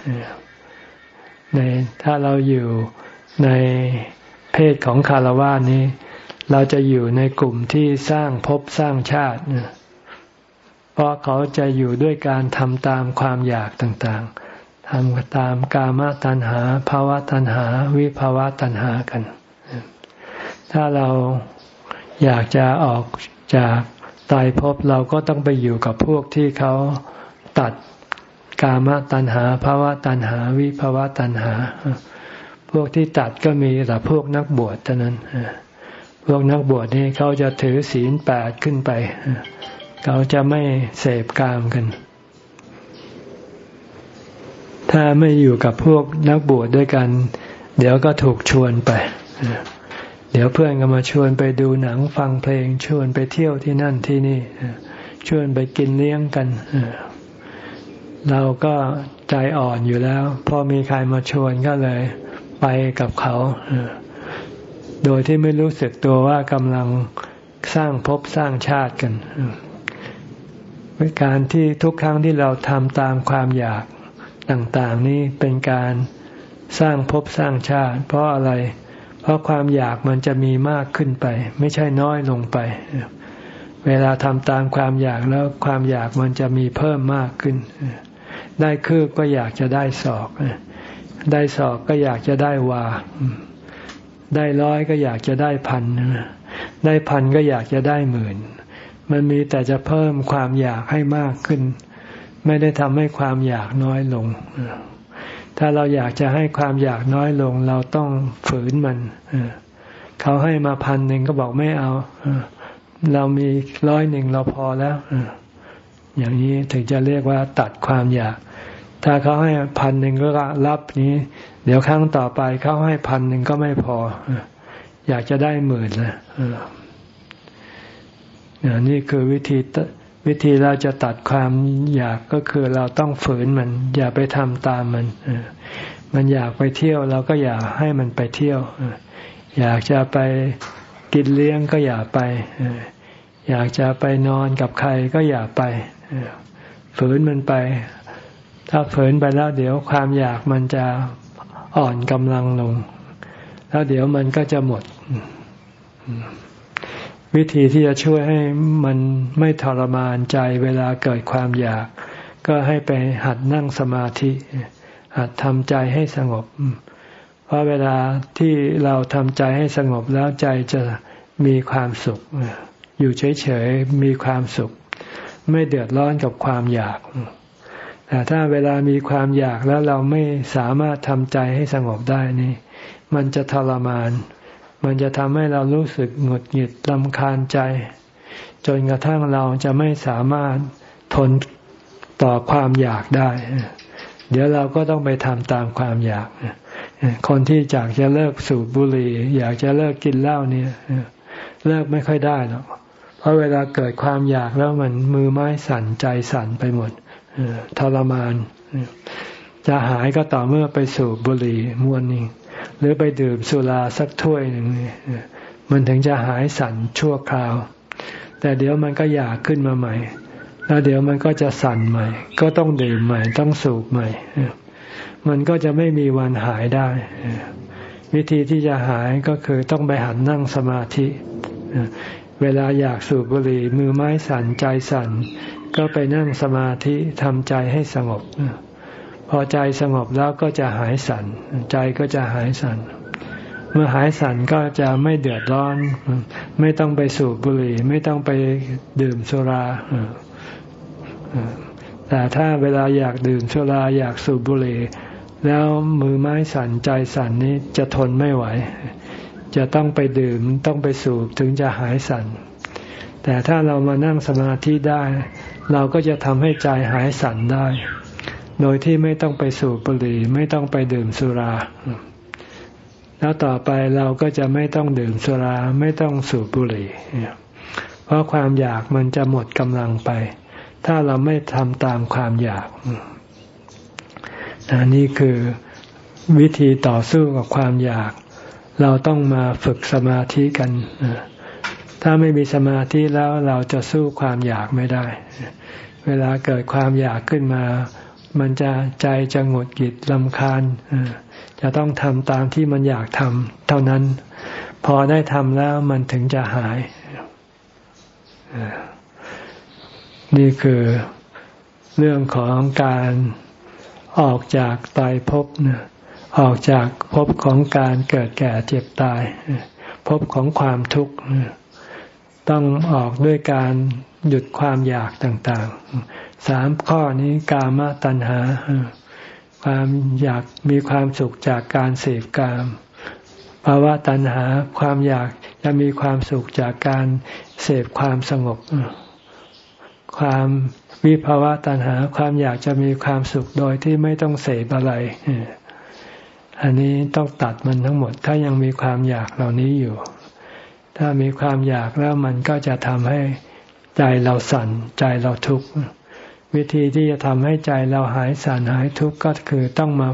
ในถ้าเราอยู่ใน เพศของคารวะนี้ เราจะอยู่ในกลุ่มที่สร้างภพสร้างชาติเพราะเขาจะอยู่ด้วยการทำตามความอยากต่างๆทำตามกามตัณหาภาวะตัณหา วิภาวะตัณหากัน ถ้าเราอยากจะออกจากตายภพเราก็ต้องไปอยู่กับพวกที่เขาตัดกามตัณหาภาวะตัณหา วิภาวะตัณหา พวกที่ตัดก็มีแต่พวกนักบวชเท่านั้นพวกนักบวชนี่เขาจะถือศีลแปดขึ้นไป เขาจะไม่เสพกามกัน ถ้าไม่อยู่กับพวกนักบวชด้วยกัน เดี๋ยวก็ถูกชวนไป เดี๋ยวเพื่อนก็มาชวนไปดูหนังฟังเพลง ชวนไปเที่ยวที่นั่นที่นี่ชวนไปกินเลี้ยงกันเราก็ใจอ่อนอยู่แล้ว พอมีใครมาชวนก็เลย ไปกับเขา โดยที่ไม่รู้สึกตัวว่ากำลังสร้างภพสร้างชาติกันการที่ทุกครั้งที่เราทำตามความอยากต่าง ๆ นี้เป็นการสร้างภพสร้างชาติ เพราะอะไร เพราะความอยากมันจะมีมากขึ้นไป ไม่ใช่น้อยลงไป เวลาทำตามความอยากแล้วความอยากมันจะมีเพิ่มมากขึ้น ได้คืบก็อยากจะได้ศอก ได้ศอกก็อยากจะได้วา ได้ร้อยก็อยากจะได้พันได้พันก็อยากจะได้หมื่น มันมีแต่จะเพิ่มความอยากให้มากขึ้น ไม่ได้ทำให้ความอยากน้อยลง ถ้าเราอยากจะให้ความอยากน้อยลง เราต้องฝืนมัน เขาให้มาพันหนึ่งก็บอกไม่เอา เรามีร้อยหนึ่งเราพอแล้ว อย่างนี้ถึงจะเรียกว่าตัดความอยาก ถ้าเขาให้พันหนึ่งก็รับนี้ เดี๋ยวครั้งต่อไปเขาให้พันหนึ่งก็ไม่พอ อยากจะได้หมื่นนะนี่คือวิธีวิธีเราจะตัดความอยากก็คือเราต้องฝืนมัน อย่าไปทำตามมันมันอยากไปเที่ยวเราก็อย่าให้มันไปเที่ยว อยากจะไปกินเลี้ยงก็อย่าไป อยากจะไปนอนกับใครก็อย่าไปฝืนมันไป ถ้าฝืนไปแล้วเดี๋ยวความอยากมันจะอ่อนกำลังลง แล้วเดี๋ยวมันก็จะหมด วิธีที่จะช่วยให้มันไม่ทรมานใจเวลาเกิดความอยาก ก็ให้ไปหัดนั่งสมาธิ หัดทำใจให้สงบ เพราะเวลาที่เราทำใจให้สงบแล้วใจจะมีความสุข อยู่เฉยๆมีความสุข ไม่เดือดร้อนกับความอยาก แต่ถ้าเวลามีความอยากแล้วเราไม่สามารถทำใจให้สงบได้นี่ มันจะทรมาน มันจะทำให้เรารู้สึกหงุดหงิดลำคาญใจ จนกระทั่งเราจะไม่สามารถทนต่อความอยากได้ เดี๋ยวเราก็ต้องไปทำตามความอยาก คนที่อยากจะเลิกสูบบุหรี่ อยากจะเลิกกินเหล้าเนี่ยเลิกไม่ค่อยได้หรอก เพราะเวลาเกิดความอยากแล้วมันมือไม้สั่นใจสั่นไปหมด ทรมาน จะหายก็ต่อเมื่อไปสูบบุหรี่มวนนี่หรือไปดื่มสุราสักถ้วยหนึ่งมันถึงจะหายสั่นชั่วคราว แต่เดี๋ยวมันก็อยากขึ้นมาใหม่ แล้วเดี๋ยวมันก็จะสั่นใหม่ ก็ต้องดื่มใหม่ ต้องสูบใหม่ มันก็จะไม่มีวันหายได้ วิธีที่จะหายก็คือต้องไปหันนั่งสมาธิเวลาอยากสูบบุหรี่มือไม้สั่นใจสั่น ก็ไปนั่งสมาธิทำใจให้สงบ พอใจสงบแล้วก็จะหายสัน่นใจก็จะหายสัน่นเมื่อหายสั่นก็จะไม่เดือดร้อน ไม่ต้องไปสูบบุหรี่ ไม่ต้องไปดื่มสุราแต่ถ้าเวลาอยากดื่มสุราอยากสูบบุหรี่ แล้วมือไม้สั่นใจสั่นนี้จะทนไม่ไหว จะต้องไปดื่มต้องไปสูบถึงจะหายสั่นแต่ถ้าเรามานั่งสมาธิได้ เราก็จะทำให้ใจหายสั่นได้ โดยที่ไม่ต้องไปสูบบุหรี่ไม่ต้องไปดื่มสุรา แล้วต่อไปเราก็จะไม่ต้องดื่มสุราไม่ต้องสูบบุหรี่ เพราะความอยากมันจะหมดกำลังไป ถ้าเราไม่ทำตามความอยากนนี่คือวิธีต่อสู้กับความอยาก เราต้องมาฝึกสมาธิกัน ถ้าไม่มีสมาธิแล้วเราจะสู้ความอยากไม่ได้ เวลาเกิดความอยากขึ้นมา มันจะใจจะหงุดหงิดลำคาญจะต้องทำตามที่มันอยากทำเท่านั้น พอได้ทำแล้วมันถึงจะหาย นี่คือเรื่องของการออกจากตายภพออกจากภพของการเกิดแก่เจ็บตายภพของความทุกข์ต้องออกด้วยการ หยุดความอยากต่างๆ สามข้อนี้กามตัณหา ความอยากมีความสุขจากการเสพกามภาวะตัณหาความอยากจะมีความสุขจากการเสพความสงบ ความวิภาวะตัณหาความอยากจะมีความสุขโดยที่ไม่ต้องเสพอะไร อันนี้ต้องตัดมันทั้งหมด ถ้ายังมีความอยากเหล่านี้อยู่ ถ้ามีความอยากแล้วมันก็จะทำให้ ใจเราสั่นใจเราทุกข์วิธีที่จะทำให้ใจเราหายสั่นหายทุกข์ก็คือต้องมา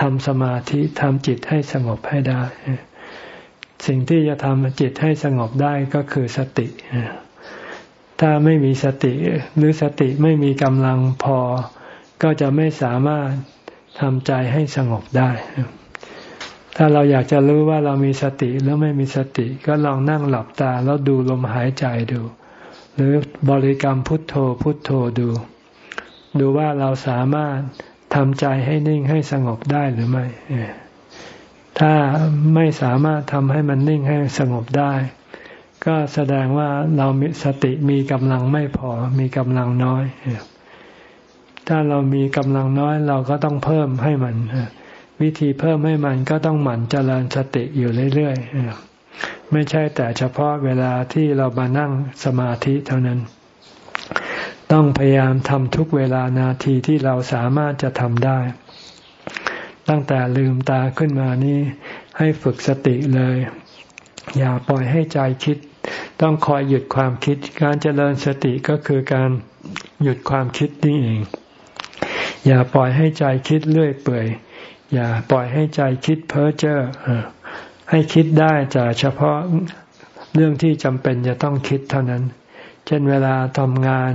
ทำสมาธิทำจิตให้สงบให้ได้ สิ่งที่จะทำจิตให้สงบได้ก็คือสติ ถ้าไม่มีสติหรือสติไม่มีกำลังพอ ก็จะไม่สามารถทำใจให้สงบได้ ถ้าเราอยากจะรู้ว่าเรามีสติหรือไม่มีสติ ก็ลองนั่งหลับตาแล้วดูลมหายใจดู หรือบริกรรมพุทโธพุทโธดู ดูว่าเราสามารถทำใจให้นิ่งให้สงบได้หรือไม่ ถ้าไม่สามารถทำให้มันนิ่งให้สงบได้ ก็แสดงว่าเรามีสติมีกำลังไม่พอมีกำลังน้อย ถ้าเรามีกำลังน้อยเราก็ต้องเพิ่มให้มัน วิธีเพิ่มให้มันก็ต้องหมั่นเจริญสติอยู่เรื่อยๆ ไม่ใช่แต่เฉพาะเวลาที่เรามานั่งสมาธิเท่านั้น ต้องพยายามทำทุกเวลานาทีที่เราสามารถจะทำได้ ตั้งแต่ลืมตาขึ้นมานี้ให้ฝึกสติเลย อย่าปล่อยให้ใจคิด ต้องคอยหยุดความคิด การเจริญสติก็คือการหยุดความคิดนี่เอง อย่าปล่อยให้ใจคิดเรื่อยเปื่อย อย่าปล่อยให้ใจคิดเพ้อเจ้อ ให้คิดได้แต่เฉพาะเรื่องที่จำเป็นจะต้องคิดเท่านั้น เช่นเวลาทำงาน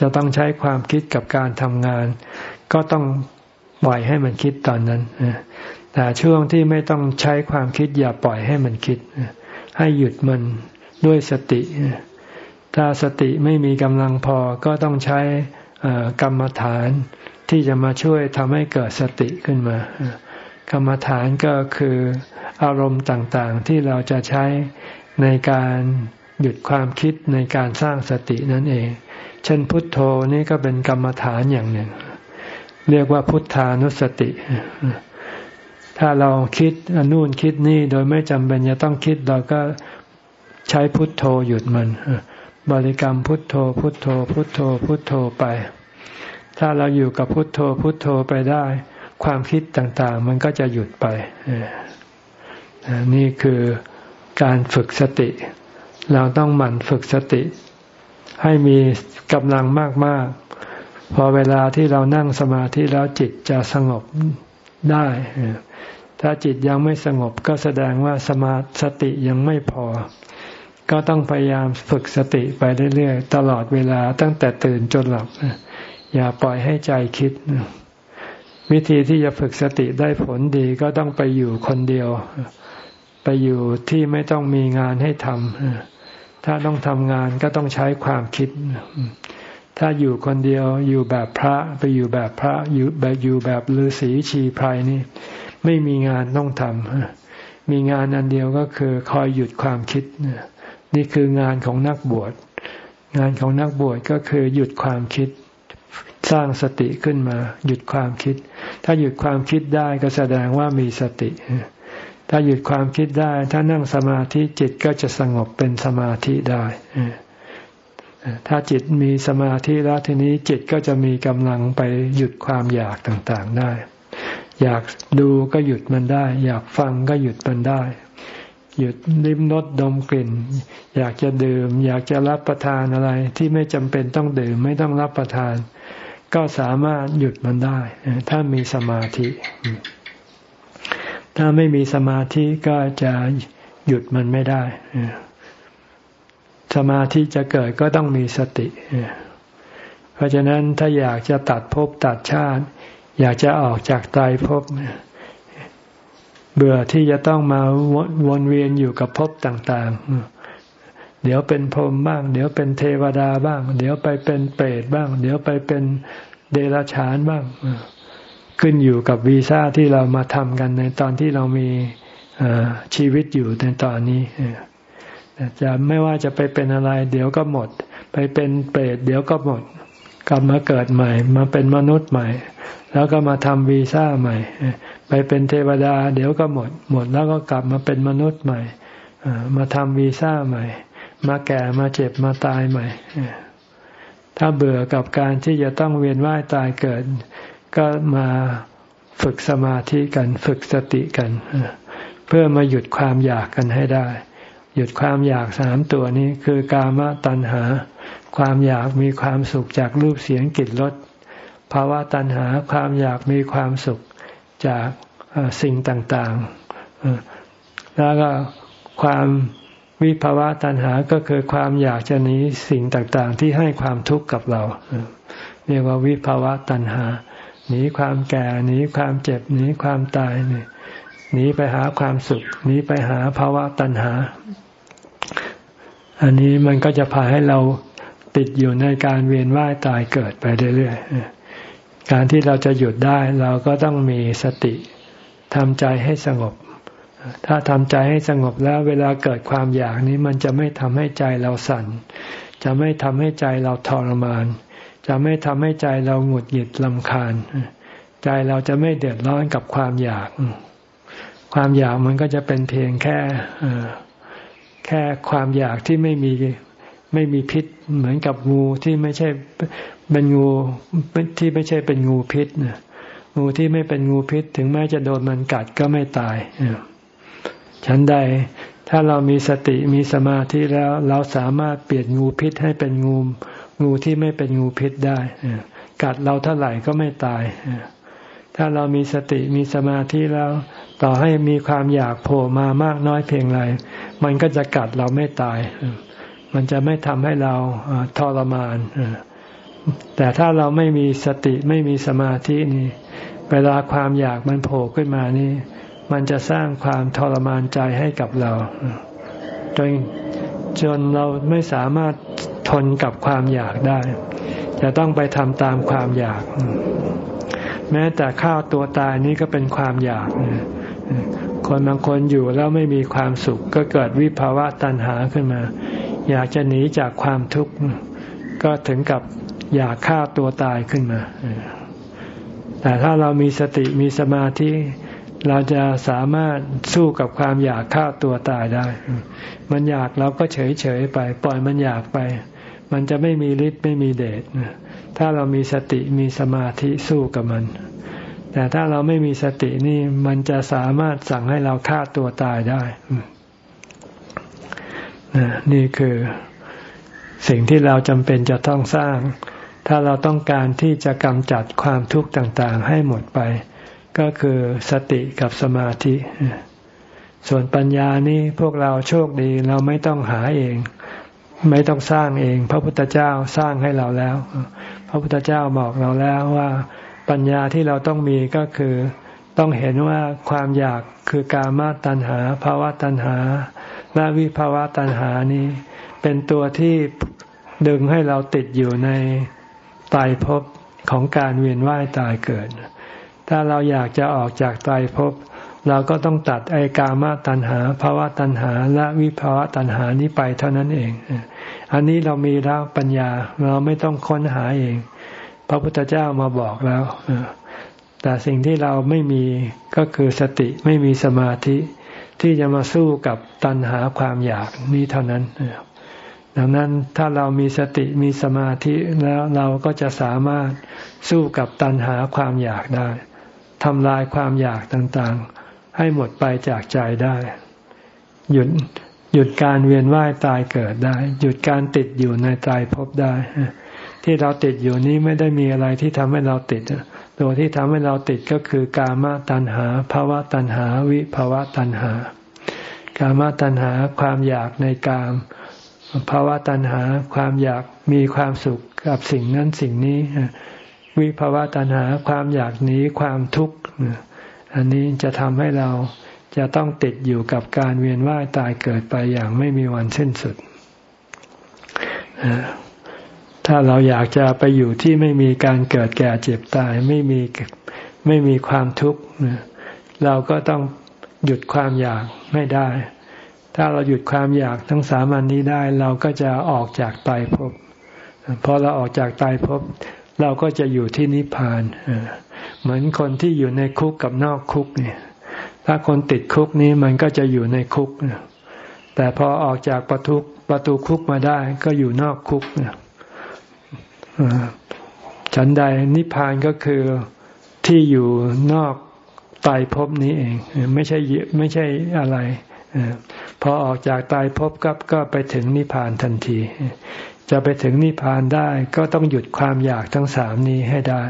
จะต้องใช้ความคิดกับการทำงาน ก็ต้องปล่อยให้มันคิดตอนนั้น แต่ช่วงที่ไม่ต้องใช้ความคิดอย่าปล่อยให้มันคิด ให้หยุดมันด้วยสติ ถ้าสติไม่มีกำลังพอก็ต้องใช้กรรมฐานที่จะมาช่วยทำให้เกิดสติขึ้นมา กรรมฐานก็คือ อารมณ์ต่างๆ ที่เราจะใช้ในการหยุดความคิดในการสร้างสตินั่นเอง เช่นพุทโธนี่ก็เป็นกรรมฐานอย่างหนึ่ง เรียกว่าพุทธานุสติ ถ้าเราคิดอนู่นคิดนี่โดยไม่จำเป็นจะต้องคิดเราก็ใช้พุทโธหยุดมัน บริกรรมพุทโธ พุทโธ พุทโธ พุทโธไป ถ้าเราอยู่กับพุทโธ พุทโธไปได้ ความคิดต่างๆ มันก็จะหยุดไป นี่คือการฝึกสติ เราต้องหมั่นฝึกสติ ให้มีกำลังมาก ๆ พอเวลาที่เรานั่งสมาธิแล้วจิตจะสงบได้ ถ้าจิตยังไม่สงบก็แสดงว่าสมาสติยังไม่พอ ก็ต้องพยายามฝึกสติไปเรื่อย ๆ ตลอดเวลาตั้งแต่ตื่นจนหลับ อย่าปล่อยให้ใจคิด วิธีที่จะฝึกสติได้ผลดีก็ต้องไปอยู่คนเดียว ไปอยู่ที่ไม่ต้องมีงานให้ทำถ้าต้องทำงานก็ต้องใช้ความคิด ถ้าอยู่คนเดียวอยู่แบบพระไปอยู่แบบพระอยู่แบบอยู่แบบฤาษีชีพรนี่ ไม่มีงานต้องทำมีงานอันเดียวก็คือคอยหยุดความคิด นี่คืองานของนักบวช งานของนักบวชก็คือหยุดความคิดสร้างสติขึ้นมา หยุดความคิด ถ้าหยุดความคิดได้ก็แสดงว่ามีสติ ถ้าหยุดความคิดได้ ถ้านั่งสมาธิจิตก็จะสงบเป็นสมาธิได้ถ้าจิตมีสมาธิแล้วทีนี้จิตก็จะมีกำลังไปหยุดความอยากต่างๆได้ อยากดูก็หยุดมันได้ อยากฟังก็หยุดมันได้ หยุดลิ้มรสดมกลิ่น อยากจะดื่ม อยากจะรับประทานอะไรที่ไม่จำเป็นต้องดื่มไม่ต้องรับประทาน ก็สามารถหยุดมันได้ ถ้ามีสมาธิ ถ้าไม่มีสมาธิก็จะหยุดมันไม่ได้สมาธิจะเกิดก็ต้องมีสติ เพราะฉะนั้นถ้าอยากจะตัดภพตัดชาติ อยากจะออกจากตายภพเบื่อที่จะต้องมาวนเวียนอยู่กับภพต่างๆ เดี๋ยวเป็นพรหมบ้าง เดี๋ยวเป็นเทวดาบ้าง เดี๋ยวไปเป็นเปรตบ้าง เดี๋ยวไปเป็นเดรัจฉานบ้าง ขึ้นอยู่กับวีซ่าที่เรามาทำกันในตอนที่เรามีชีวิตอยู่ในตอนนี้จะไม่ว่าจะไปเป็นอะไร เดี๋ยวก็หมด ไปเป็นเปรตเดี๋ยวก็หมด กลับมาเกิดใหม่ มาเป็นมนุษย์ใหม่ แล้วก็มาทำวีซ่าใหม่ ไปเป็นเทวดา เดี๋ยวก็หมด หมดแล้วก็กลับมาเป็นมนุษย์ใหม่มาทำวีซ่าใหม่ มาแก่มาเจ็บมาตายใหม่ถ้าเบื่อกับการที่จะต้องเวียนว่ายตายเกิด ก็มาฝึกสมาธิกันฝึกสติกัน เพื่อมาหยุดความอยากกันให้ได้ หยุดความอยากสามตัวนี้คือกามตัณหา ความอยากมีความสุขจากรูปเสียงกลิ่นรสภาวะตัณหาความอยากมีความสุขจากสิ่งต่างๆ แล้วก็ความวิภาวะตัณหาก็คือความอยากจะหนีสิ่งต่างๆ ที่ให้ความทุกข์กับเรา เรียกว่าวิภาวะตัณหา หนีความแก่หนีความเจ็บหนีความตายนี่หนีไปหาความสุขหนีไปหาภาวะตัณหา อันนี้มันก็จะพาให้เราติดอยู่ในการเวียนว่ายตายเกิดไปเรื่อยๆการที่เราจะหยุดได้เราก็ต้องมีสติทำใจให้สงบ ถ้าทำใจให้สงบแล้วเวลาเกิดความอยากนี้มันจะไม่ทำให้ใจเราสั่น จะไม่ทำให้ใจเราทรมาน จะไม่ทำให้ใจเราหงุดหงิดลำคาญ ใจเราจะไม่เดือดร้อนกับความอยาก ความอยากมันก็จะเป็นเพียงแค่แค่ความอยากที่ไม่มีไม่มีพิษ เหมือนกับงูที่ไม่ใช่เป็นงูที่ไม่ใช่เป็นงูพิษงูที่ไม่เป็นงูพิษ ถึงแม้จะโดนมันกัดก็ไม่ตายฉันใดถ้าเรามีสติมีสมาธิแล้ว เราสามารถเปลี่ยนงูพิษให้เป็นงู งูที่ไม่เป็นงูพิษได้กัดเราเท่าไหร่ก็ไม่ตายถ้าเรามีสติมีสมาธิแล้ว ต่อให้มีความอยากโผล่มามากน้อยเพียงไรมันก็จะกัดเราไม่ตาย มันจะไม่ทำให้เราทรมานแต่ถ้าเราไม่มีสติไม่มีสมาธินี่ เวลาความอยากมันโผล่ขึ้นมานี่ มันจะสร้างความทรมานใจให้กับเราจนจนเราไม่สามารถ ทนกับความอยากได้ จะต้องไปทำตามความอยาก แม้แต่ข้าวตัวตายนี่ก็เป็นความอยาก คนบางคนอยู่แล้วไม่มีความสุข ก็เกิดวิภาวะตัณหาขึ้นมา อยากจะหนีจากความทุกข์ ก็ถึงกับอยากฆ่าตัวตายขึ้นมา แต่ถ้าเรามีสติมีสมาธิ เราจะสามารถสู้กับความอยากฆ่าตัวตายได้ มันอยากเราก็เฉยเฉยไป ปล่อยมันอยากไป มันจะไม่มีฤทธิ์ไม่มีเดชถ้าเรามีสติมีสมาธิสู้กับมัน แต่ถ้าเราไม่มีสตินี่มันจะสามารถสั่งให้เราฆ่าตัวตายได้ นี่คือสิ่งที่เราจำเป็นจะต้องสร้าง ถ้าเราต้องการที่จะกำจัดความทุกข์ต่าง ๆ ให้หมดไป ก็คือสติกับสมาธิ ส่วนปัญญานี้พวกเราโชคดีเราไม่ต้องหาเอง ไม่ต้องสร้างเอง พระพุทธเจ้าสร้างให้เราแล้ว พระพุทธเจ้าบอกเราแล้วว่า ปัญญาที่เราต้องมีก็คือต้องเห็นว่าความอยากคือกามาตัณหาภาวะตัณหา และวิภาวะตัณหานี้ เป็นตัวที่ดึงให้เราติดอยู่ในตายภพของการเวียนว่ายตายเกิด ถ้าเราอยากจะออกจากตายภพเราก็ต้องตัดไอกามาตัณหาภาวะตัณหาและวิภาวะตัณหานี้ไปเท่านั้นเอง อันนี้เรามีแล้วปัญญาเราไม่ต้องค้นหาเอง พระพุทธเจ้ามาบอกแล้วแต่สิ่งที่เราไม่มีก็คือสติไม่มีสมาธิที่จะมาสู้กับตัณหาความอยากนี้เท่านั้น ดังนั้นถ้าเรามีสติมีสมาธิแล้วเราก็จะสามารถสู้กับตัณหาความอยากได้ ทำลายความอยากต่างๆ ให้หมดไปจากใจได้ หยุดหยุดการเวียนว่ายตายเกิดได้ หยุดการติดอยู่ในตายพบได้ ที่เราติดอยู่นี้ไม่ได้มีอะไรที่ทำให้เราติด ตัวที่ทำให้เราติดก็คือกามตัณหาภาวะตัณหา วิภาวะตัณหา กามตัณหาความอยากในกามภาวะตัณหาความอยากมีความสุขกับสิ่งนั้นสิ่งนี้ วิภาวะตัณหาความอยากหนีความทุกข์อันนี้จะทำให้เราจะต้องติดอยู่กับการเวียนว่ายตายเกิดไปอย่างไม่มีวันสิ้นสุด ถ้าเราอยากจะไปอยู่ที่ไม่มีการเกิดแก่เจ็บตายไม่มีไม่มีความทุกข์เราก็ต้องหยุดความอยากไม่ได้ ถ้าเราหยุดความอยากทั้งสามอันนี้ได้ เราก็จะออกจากตายภพพอเราออกจากตายภพ เราก็จะอยู่ที่นิพพานเหมือนคนที่อยู่ในคุกกับนอกคุกเนี่ย ถ้าคนติดคุกนี้มันก็จะอยู่ในคุก แต่พอออกจากประตูประตูคุกมาได้ก็อยู่นอกคุกฉันใดนิพพานก็คือที่อยู่นอกตายภพนี้เอง ไม่ใช่ไม่ใช่อะไรพอออกจากตายภพกับก็ไปถึงนิพพานทันที จะไปถึงนิพพานได้ก็ต้องหยุดความอยากทั้งสามนี้ให้ได้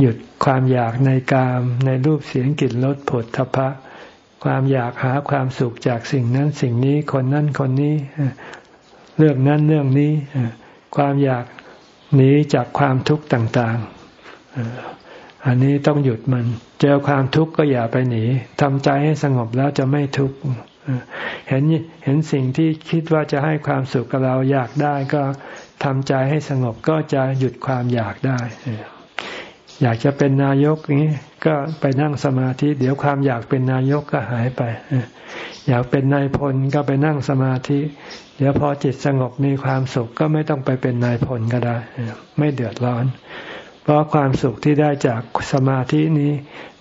หยุดความอยากในกามในรูปเสียงกลิ่นรสผลทพะ ความอยากหาความสุขจากสิ่งนั้นสิ่งนี้คนนั้นคนนี้ เรื่องนั้นเรื่องนี้ ความอยากหนีจากความทุกข์ต่างๆ อันนี้ต้องหยุดมัน เจอความทุกข์ก็อย่าไปหนีทำใจให้สงบแล้วจะไม่ทุกข์ เห็นเห็นสิ่งที่คิดว่าจะให้ความสุขกับเราอยากได้ก็ทำใจให้สงบก็จะหยุดความอยากได้ อยากจะเป็นนายกนี้ก็ไปนั่งสมาธิ เดี๋ยวความอยากเป็นนายกก็หายไป อยากเป็นนายพลก็ไปนั่งสมาธิ เดี๋ยวพอจิตสงบมีความสุขก็ไม่ต้องไปเป็นนายพลก็ได้ ไม่เดือดร้อน เพราะความสุขที่ได้จากสมาธินี้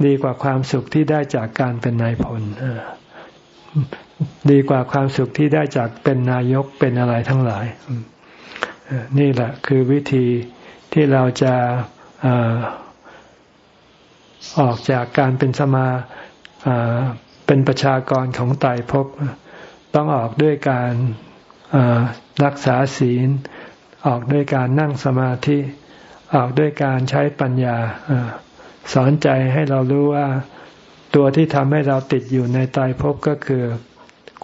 ดีกว่าความสุขที่ได้จากการเป็นนายพล ดีกว่าความสุขที่ได้จากเป็นนายกเป็นอะไรทั้งหลาย นี่แหละคือวิธีที่เราจะออกจากการเป็นสมาเป็นประชากรของไตรภพต้องออกด้วยการรักษาศีล ออกด้วยการนั่งสมาธิ ออกด้วยการใช้ปัญญาสอนใจให้เรารู้ว่า ตัวที่ทำให้เราติดอยู่ในตายภพก็คือ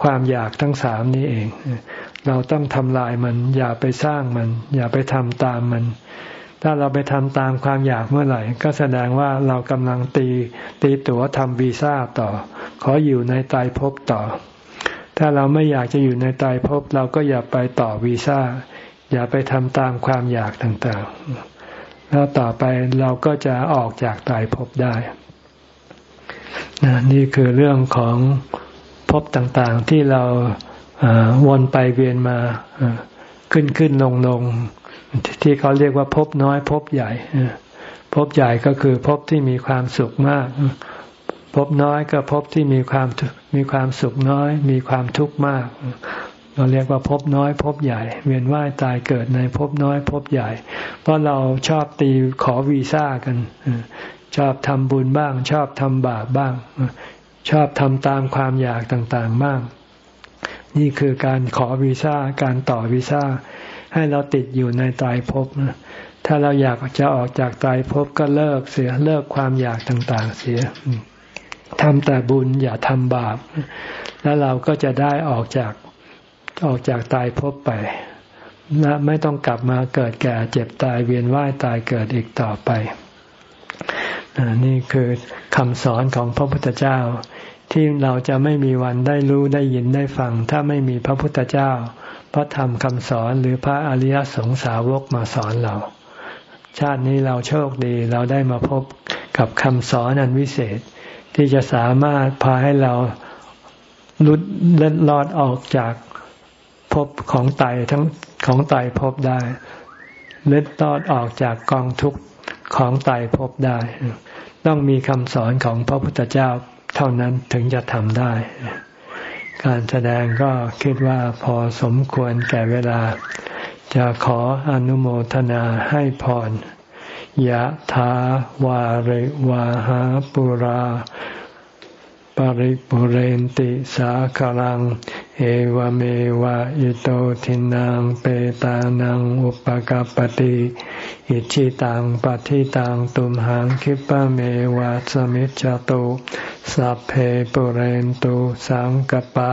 ความอยากทั้งสามนี้เอง เราต้องทำลายมัน อย่าไปสร้างมัน อย่าไปทำตามมัน ถ้าเราไปทำตามความอยากเมื่อไหร่ ก็แสดงว่าเรากำลังตีตีตั๋วทำวีซ่าต่อ ขออยู่ในตายภพต่อ ถ้าเราไม่อยากจะอยู่ในตายภพเราก็อย่าไปต่อวีซ่า อย่าไปทำตามความอยากต่างๆ แล้วต่อไปเราก็จะออกจากตายภพได้ นี่คือเรื่องของภพต่างๆที่เราวนไปเวียนมาขึ้นขึ้นลงลงที่เขาเรียกว่าภพน้อยภพใหญ่ภพใหญ่ก็คือภพที่มีความสุขมากภพน้อยก็ภพที่มีความมีความสุขน้อย มีความทุกข์มาก เราเรียกว่าภพน้อยภพใหญ่ เวียนว่ายตายเกิดในภพน้อยภพใหญ่ เพราะเราชอบตีขอวีซ่ากัน ชอบทำบุญบ้าง ชอบทำบาปบ้าง ชอบทำตามความอยากต่างๆบ้าง นี่คือการขอวีซ่าการต่อวีซ่า ให้เราติดอยู่ในตายภพถ้าเราอยากจะออกจากตายภพก็เลิกเสียเลิกความอยากต่างๆเสียทำแต่บุญอย่าทำบาป แล้วเราก็จะได้ออกจากออกจากตายภพไปและไม่ต้องกลับมาเกิดแก่เจ็บตายเวียนว่ายตายเกิดอีกต่อไป นี่คือคำสอนของพระพุทธเจ้า ที่เราจะไม่มีวันได้รู้ได้ยินได้ฟัง ถ้าไม่มีพระพุทธเจ้า พระธรรมคำสอนหรือพระอริยสงสาวกมาสอนเรา ชาตินี้เราโชคดีเราได้มาพบกับคำสอนอันวิเศษ ที่จะสามารถพาให้เราลุดเล็ดลอดออกจากภพของไตทั้งของไตภพได้ เล็ดลอดออกจากกองทุกข์ของไตภพได้ ต้องมีคำสอนของพระพุทธเจ้าเท่านั้นถึงจะทำได้ การแสดงก็คิดว่าพอสมควรแก่เวลา จะขออนุโมทนาให้พรยะถาวาริวาหาปุรา ปริปุเรนติสาคลัง เอวเมวะอิโตทินังเปตานังอุปกาปติอิชิตังปฏิตังตุมหังคิปะเมวะสมิจจตุสัพเพปุเรนตุสังกปา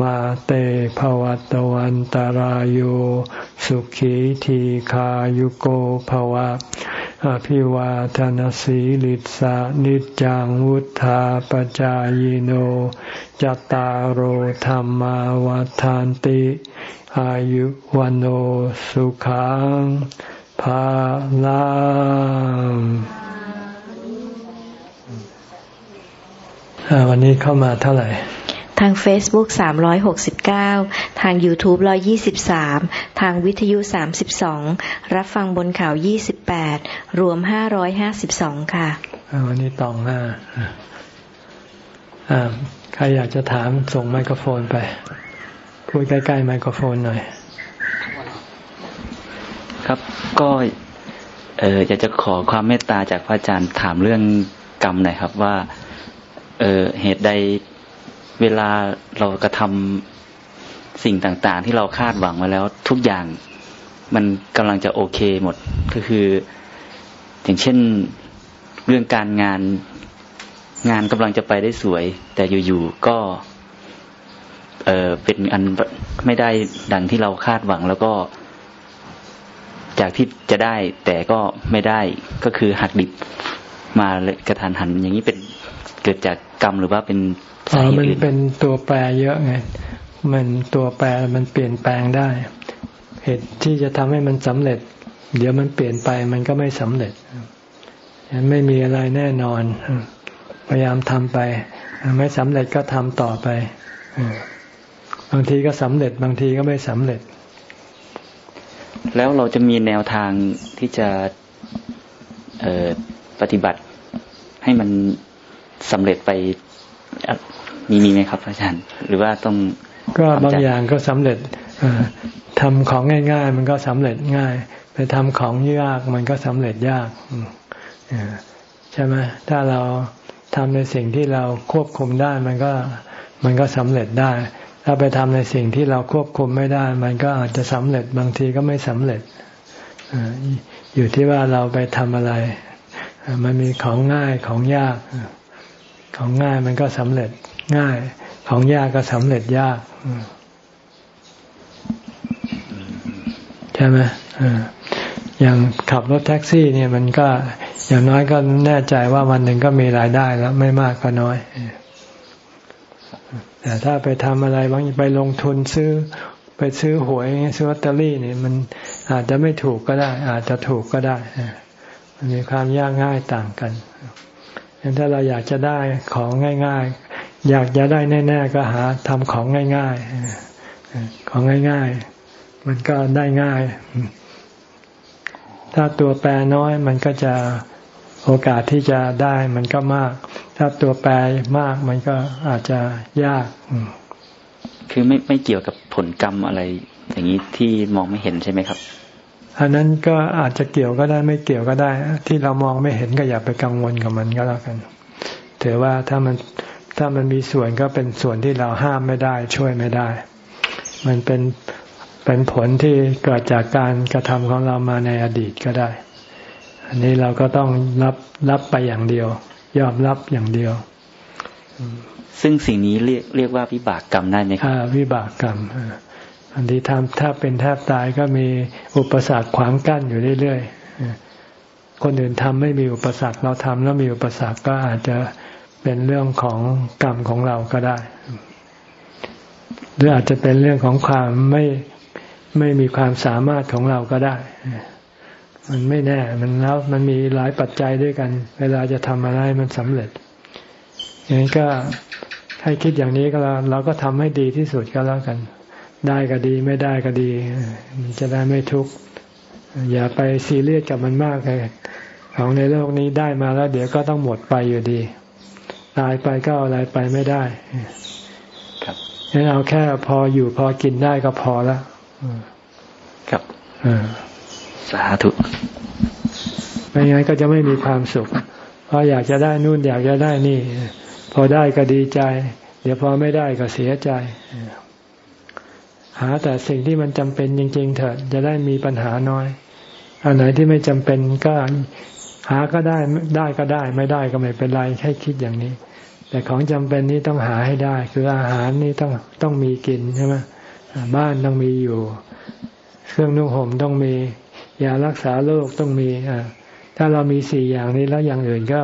มาเตภวัตวันตารโยสุขีทีขายุโกภวะ อภิวาทนสีลิสานิจังวุธาปจายโนจตารโหธรรมวาทานติ อายุวันโอสุขังภาลังวันนี้เข้ามาเท่าไหร่ ทาง Facebook 369 ทาง YouTube 123 ทางวิทยุ 32 รับฟังบนข่าว28 รวม 552 ค่ะ วันนี้ตองหน้าใครอยากจะถามส่งไมโครโฟนไป พูดใกล้ๆไมโครโฟนหน่อย ครับก็เอออยากจะขอความเมตตาจากพระอาจารย์ถามเรื่องกรรมหน่อยครับว่า เออเหตุใด เวลาเรากระทำสิ่งต่างๆ ที่เราคาดหวังมาแล้วทุกอย่างมันกำลังจะโอเคหมดก็คือ อย่างเช่นเรื่องการงานงานกำลังจะไปได้สวย แต่อยู่ๆก็เออเป็นอันไม่ได้ดังที่เราคาดหวัง แล้วก็ จากที่จะได้ แต่ก็ไม่ได้ก็คือหักดิบมากระทันหัน อย่างนี้เป็นเกิดจาก กรรมหรือว่าเป็นอ๋อมันเป็นตัวแปรเยอะไง มันตัวแปรมันเปลี่ยนแปลงได้ เหตุที่จะทำให้มันสำเร็จ เดี๋ยวมันเปลี่ยนไปมันก็ไม่สำเร็จไม่มีอะไรแน่นอน พยายามทำไป ไม่สำเร็จก็ทำต่อไปบางทีก็สำเร็จบางทีก็ไม่สำเร็จ แล้วเราจะมีแนวทางที่จะปฏิบัติให้มัน สำเร็จไปมีมีไหมครับอาจารย์ หรือว่าต้องก็บางอย่างก็สำเร็จทำของง่าย ๆ มันก็สำเร็จง่าย ไปทำของยากมันก็สำเร็จยากใช่ไหมถ้าเราทำในสิ่งที่เราควบคุมได้มันก็มันก็สำเร็จได้ ถ้าไปทำในสิ่งที่เราควบคุมไม่ได้ มันก็อาจจะสำเร็จบางทีก็ไม่สำเร็จอยู่ที่ว่าเราไปทำอะไร มันมีของง่ายของยาก ของง่ายมันก็สำเร็จง่าย ของยากก็สำเร็จยากใช่ไหมอย่างขับรถแท็กซี่เนี่ยมันก็อย่างน้อยก็แน่ใจว่าวันหนึ่งก็มีรายได้แล้วไม่มากก็น้อยแต่ถ้าไปทำอะไรบางไปลงทุนซื้อไปซื้อหวยซื้อลอตเตอรี่เนี่ยมันอาจจะไม่ถูกก็ได้ อาจจะถูกก็ได้มันมีความยากง่ายต่างกัน งั้นถ้าเราอยากจะได้ของง่าย ๆ อยากจะได้แน่ ๆ ก็หาทำของง่าย ๆ ของง่าย ๆ มันก็ได้ง่าย ถ้าตัวแปรน้อยมันก็จะโอกาสที่จะได้มันก็มาก ถ้าตัวแปรมากมันก็อาจจะยาก คือไม่ไม่เกี่ยวกับผลกรรมอะไร อย่างนี้ที่มองไม่เห็นใช่ไหมครับ อันนั้นก็อาจจะเกี่ยวก็ได้ไม่เกี่ยวก็ได้ ที่เรามองไม่เห็นก็อย่าไปกังวลกับมันก็แล้วกันถือว่าถ้ามันถ้ามันมีส่วนก็เป็นส่วนที่เราห้ามไม่ได้ ช่วยไม่ได้ มันเป็นเป็นผลที่เกิดจากการกระทำของเรามาในอดีตก็ได้ อันนี้เราก็ต้องรับรับไปอย่างเดียว ยอมรับอย่างเดียว ซึ่งสิ่งนี้เรียกเรียกว่าวิบากกรรมได้ไหมครับวิบากกรรม อันที่ทำถ้าเป็นแทบตายก็มีอุปสรรคขวางกั้นอยู่เรื่อยๆ คนอื่นทำไม่มีอุปสรรคเราทำแล้วมีอุปสรรคก็อาจจะเป็นเรื่องของกรรมของเราก็ได้ หรืออาจจะเป็นเรื่องของความไม่ไม่มีความสามารถของเราก็ได้ มันไม่แน่ มันแล้วมันมีหลายปัจจัยด้วยกัน เวลาจะทำอะไรมันสำเร็จอย่างนี้ก็ให้คิดอย่างนี้ก็แล้วเราก็ทำให้ดีที่สุดก็แล้วกัน ได้ก็ดีไม่ได้ก็ดี มันจะได้ไม่ทุกข์อย่าไปซีเรียสกับมันมากเลยของในโลกนี้ได้มาแล้ว เดี๋ยวก็ต้องหมดไปอยู่ดี ตายไปก็อะไรไปไม่ได้ครับงั้นเอาแค่พออยู่พอกินได้ก็พอแล้วครับสาธุไม่งั้นก็จะไม่มีความสุข เพราะอยากจะได้นู่นอยากจะได้นี่ พอได้ก็ดีใจ เดี๋ยวพอไม่ได้ก็เสียใจ หาแต่สิ่งที่มันจำเป็นจริง ๆ เถิดจะได้มีปัญหาน้อยอันไหนที่ไม่จำเป็นก็หาก็ได้ได้ก็ได้ ไม่ได้ก็ไม่เป็นไรให้คิดอย่างนี้ แต่ของจำเป็นนี้ต้องหาให้ได้ คืออาหารนี่ต้องต้องมีกินใช่ไหมบ้านต้องมีอยู่ เครื่องนุ่งห่มต้องมียารักษาโรคต้องมีอ่าถ้าเรามีสี่อย่างนี้แล้วอย่างอื่นก็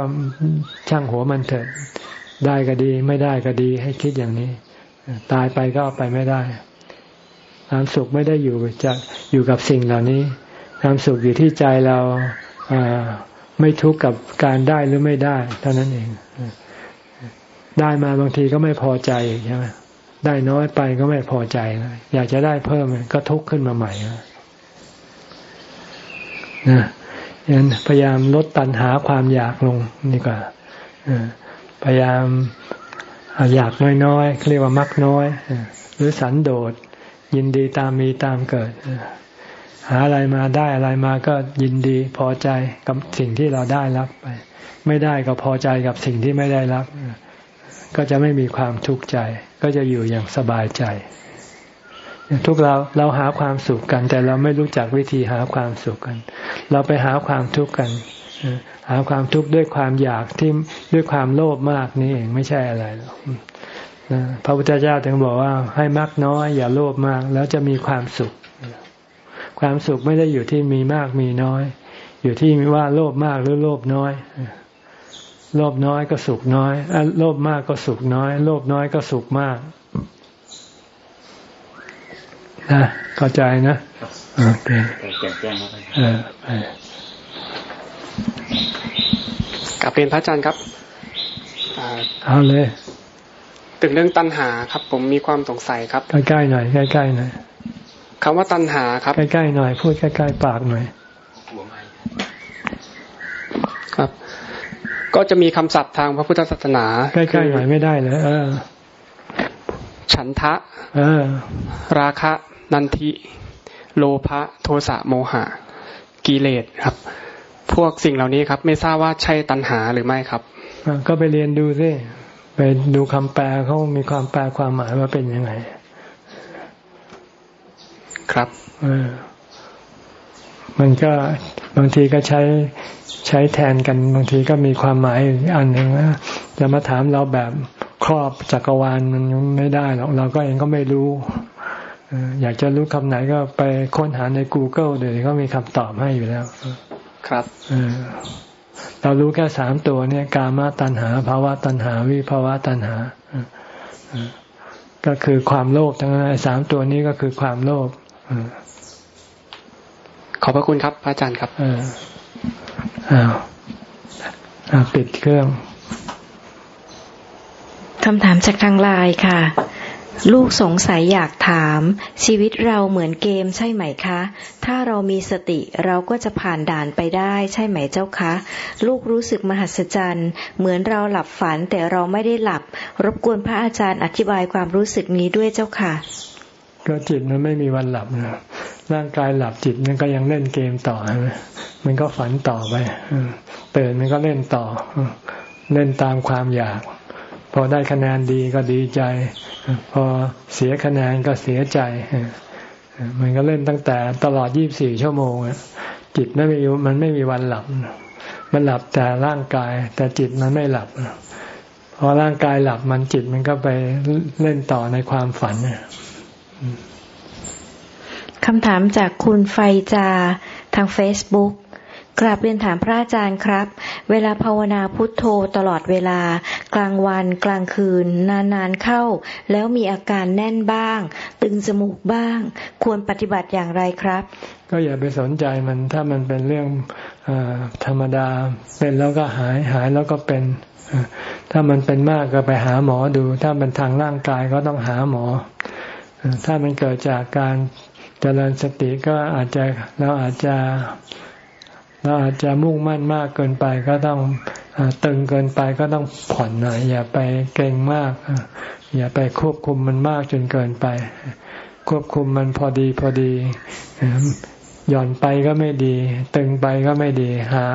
ช่างหัวมันเถอะได้ก็ดี ไม่ได้ก็ดี ให้คิดอย่างนี้ ตายไปก็เอาไปไม่ได้ ความสุขไม่ได้อยู่จากอยู่กับสิ่งเหล่านี้ ความสุขอยู่ที่ใจเราไม่ทุกข์กับการได้หรือไม่ได้ เท่านั้นเอง ได้มาบางทีก็ไม่พอใจใช่ไหมได้น้อยไปก็ไม่พอใจอยากจะได้เพิ่มก็ทุกข์ขึ้นมาใหม่นะยันพยายามลดตัณหาความอยากลงนี่กว่าพยายามอยากน้อยๆเรียกว่ามักน้อยหรือสันโดษ ยินดีตามมีตามเกิด หาอะไรมาได้อะไรมาก็ยินดีพอใจกับสิ่งที่เราได้รับไป ไม่ได้ก็พอใจกับสิ่งที่ไม่ได้รับ ก็จะไม่มีความทุกข์ใจ ก็จะอยู่อย่างสบายใจ ทุกเราเราหาความสุขกัน แต่เราไม่รู้จักวิธีหาความสุขกัน เราไปหาความทุกข์กันหาความทุกข์ด้วยความอยากที่ด้วยความโลภมากนี่เองไม่ใช่อะไรหรอก พระพุทธเจ้าถึงบอกว่าให้มักน้อย อย่าโลภมาก แล้วจะมีความสุข ความสุขไม่ได้อยู่ที่มีมากมีน้อย อยู่ที่ว่าโลภมากหรือโลภน้อยโลภน้อยก็สุขน้อยโลภมากก็สุขน้อย โลภน้อยก็สุขมากนะเข้าใจนะโอเคแจ้งแล้วกับเรียนพระอาจารย์ครับเอาเลย ถึงเรื่องตัณหาครับ ผมมีความสงสัยครับ ใกล้ๆหน่อยใกล้ๆหน่อยคำว่าตัณหาครับ ใกล้ๆหน่อย พูดใกล้ๆปากหน่อยครับ ก็จะมีคำศัพท์ทางพระพุทธศาสนา ใกล้ๆหน่อยไม่ได้เลยเออ ฉันทะ เออ ราคะ นันทิ โลภะโทสะโมหะ กิเลสครับ พวกสิ่งเหล่านี้ครับ ไม่ทราบว่าใช่ตัณหาหรือไม่ครับก็ไปเรียนดูสิ ไปดูคำแปลเขามีความแปลความหมายว่าเป็นยังไง ครับเออมันก็บางทีก็ใช้ใช้แทนกัน บางทีก็มีความหมายอันหนึ่งนะจะมาถามเราแบบครอบจักรวาลมันไม่ได้หรอกเราก็เองก็ไม่รู้อยากจะรู้คำไหนก็ไปค้นหาใน Google เดี๋ยวเขามีคำตอบให้อยู่แล้ว ครับ เรารู้แค่สามตัวเนี่ย กามตัณหาภาวะตัณหา วิภาวะตัณหา ก็คือความโลภทั้งนั้นสามตัวนี้ก็คือความโลภขอบพระคุณครับ พระอาจารย์ครับอ้าวปิดเครื่องคำถามจากทางไลน์ค่ะ ลูกสงสัยอยากถาม ชีวิตเราเหมือนเกมใช่ไหมคะ ถ้าเรามีสติเราก็จะผ่านด่านไปได้ใช่ไหมเจ้าคะ ลูกรู้สึกมหัศจรรย์ เหมือนเราหลับฝันแต่เราไม่ได้หลับ รบกวนพระอาจารย์อธิบายความรู้สึกนี้ด้วยเจ้าค่ะ ก็จิตมันไม่มีวันหลับนะร่างกายหลับจิตมันก็ยังเล่นเกมต่อใช่มมันก็ฝันต่อไปตื่นมันก็เล่นต่อเล่นตามความอยาก อได้คะแนนดีก็ดีใจ พอเสียคะแนนก็เสียใจมันก็เล่นตั้งแต่ตลอดยี่บสี่ชั่วโมงจิตไม่มีมันไม่มีวันหลับ มันหลับแต่ร่างกาย แต่จิตมันไม่หลับพอร่างกายหลับมันจิตมันก็ไปเล่นต่อในความฝันคำถามจากคุณไฟจาทางเฟซบุ๊ กราบเรียนถามพระอาจารย์ครับ เวลาภาวนาพุทโธตลอดเวลา กลางวันกลางคืน นานๆเข้า แล้วมีอาการแน่นบ้าง ตึงจมูกบ้าง ควรปฏิบัติอย่างไรครับ ก็อย่าไปสนใจมันถ้ามันเป็นเรื่องอธรรมดา เป็นแล้วก็หายหายแล้วก็เป็น ถ้ามันเป็นมากก็ไปหาหมอดู ถ้ามันทางร่างกายก็ต้องหาหมอ ถ้ามันเกิดจากการเจริญสติก็อาจจะเราอาจจะ เราอาจจะมุ่งมั่นมากเกินไปก็ต้องตึงเกินไปก็ต้องผ่อนหน่อยอย่าไปเก่งมาก อย่าไปควบคุมมันมากจนเกินไป ควบคุมมันพอดีพอดี หย่อนไปก็ไม่ดี ตึงไปก็ไม่ดีหา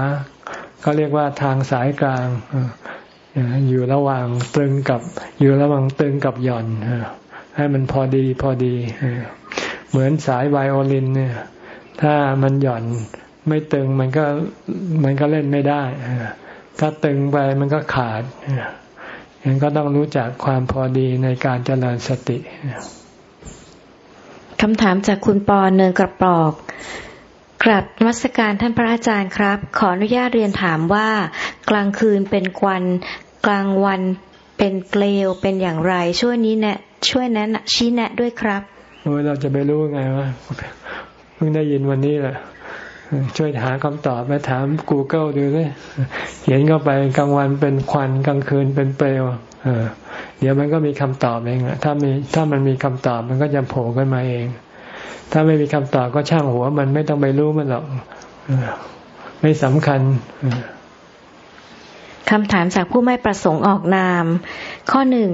ก็เรียกว่าทางสายกลางอยู่ระหว่างตึงกับอยู่ระหว่างตึงกับหย่อนให้มันพอดีพอดี เหมือนสายไวโอลินเนี่ย ถ้ามันหย่อน ไม่ตึงมันก็มันก็เล่นไม่ได้ ถ้าตึงไปมันก็ขาดยังก็ต้องรู้จักความพอดีในการเจริญสติคำถามจากคุณปอเนินกระปอก กราบมัสการท่านพระอาจารย์ครับ ขออนุญาตเรียนถามว่า กลางคืนเป็นควัน กลางวันเป็นเกลียวเป็นอย่างไร ช่วยนี้แนะช่วยแนะชี้แนะด้วยครับโอ้ยเราจะไปรู้ไงวะเพิ่งได้ยินวันนี้แหละ ช่วยหาคำตอบไปถาม Google ดูเลยเขียนเข้าไปกลางวันเป็นควันกลางคืนเป็นเปลวเดี๋ยวมันก็มีคำตอบเองถ้ามีถ้ามันมีคำตอบมันก็จะโผล่ขึ้นมาเอง ถ้าไม่มีคำตอบก็ช่างหัว มันไม่ต้องไปรู้มันหรอกไม่สำคัญคำถามจากผู้ไม่ประสงค์ออกนาม ข้อหนึ่ง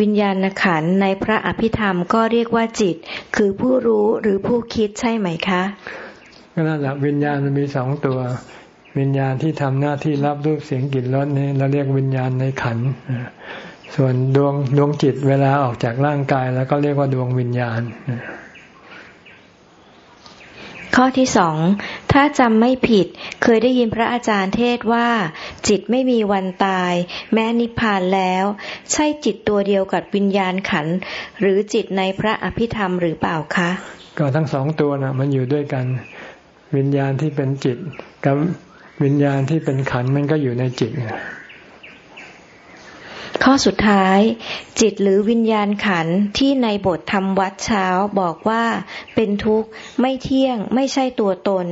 วิญญาณขันในพระอภิธรรมก็เรียกว่าจิต คือผู้รู้หรือผู้คิดใช่ไหมคะ ก็นั่นแหละวิญญาณมันมีสองตัว วิญญาณที่ทำหน้าที่รับรูปเสียงกลิ่นรสนี่เราเรียกวิญญาณในขันส่วนดวงดวงจิตเวลาออกจากร่างกายแล้วก็เรียกว่าดวงวิญญาณข้อที่สอง ถ้าจำไม่ผิด เคยได้ยินพระอาจารย์เทศว่า จิตไม่มีวันตาย แม้นิพพานแล้ว ใช่จิตตัวเดียวกับวิญญาณขัน หรือจิตในพระอภิธรรมหรือเปล่าคะ ก็ทั้งสองตัวนะมันอยู่ด้วยกัน วิญญาณที่เป็นจิตกับวิญญาณที่เป็นขันมันก็อยู่ในจิตข้อสุดท้าย จิตหรือวิญญาณขันที่ในบทธรรมวัดเช้าบอกว่าเป็นทุกข์ไม่เที่ยง ไม่ใช่ตัวตน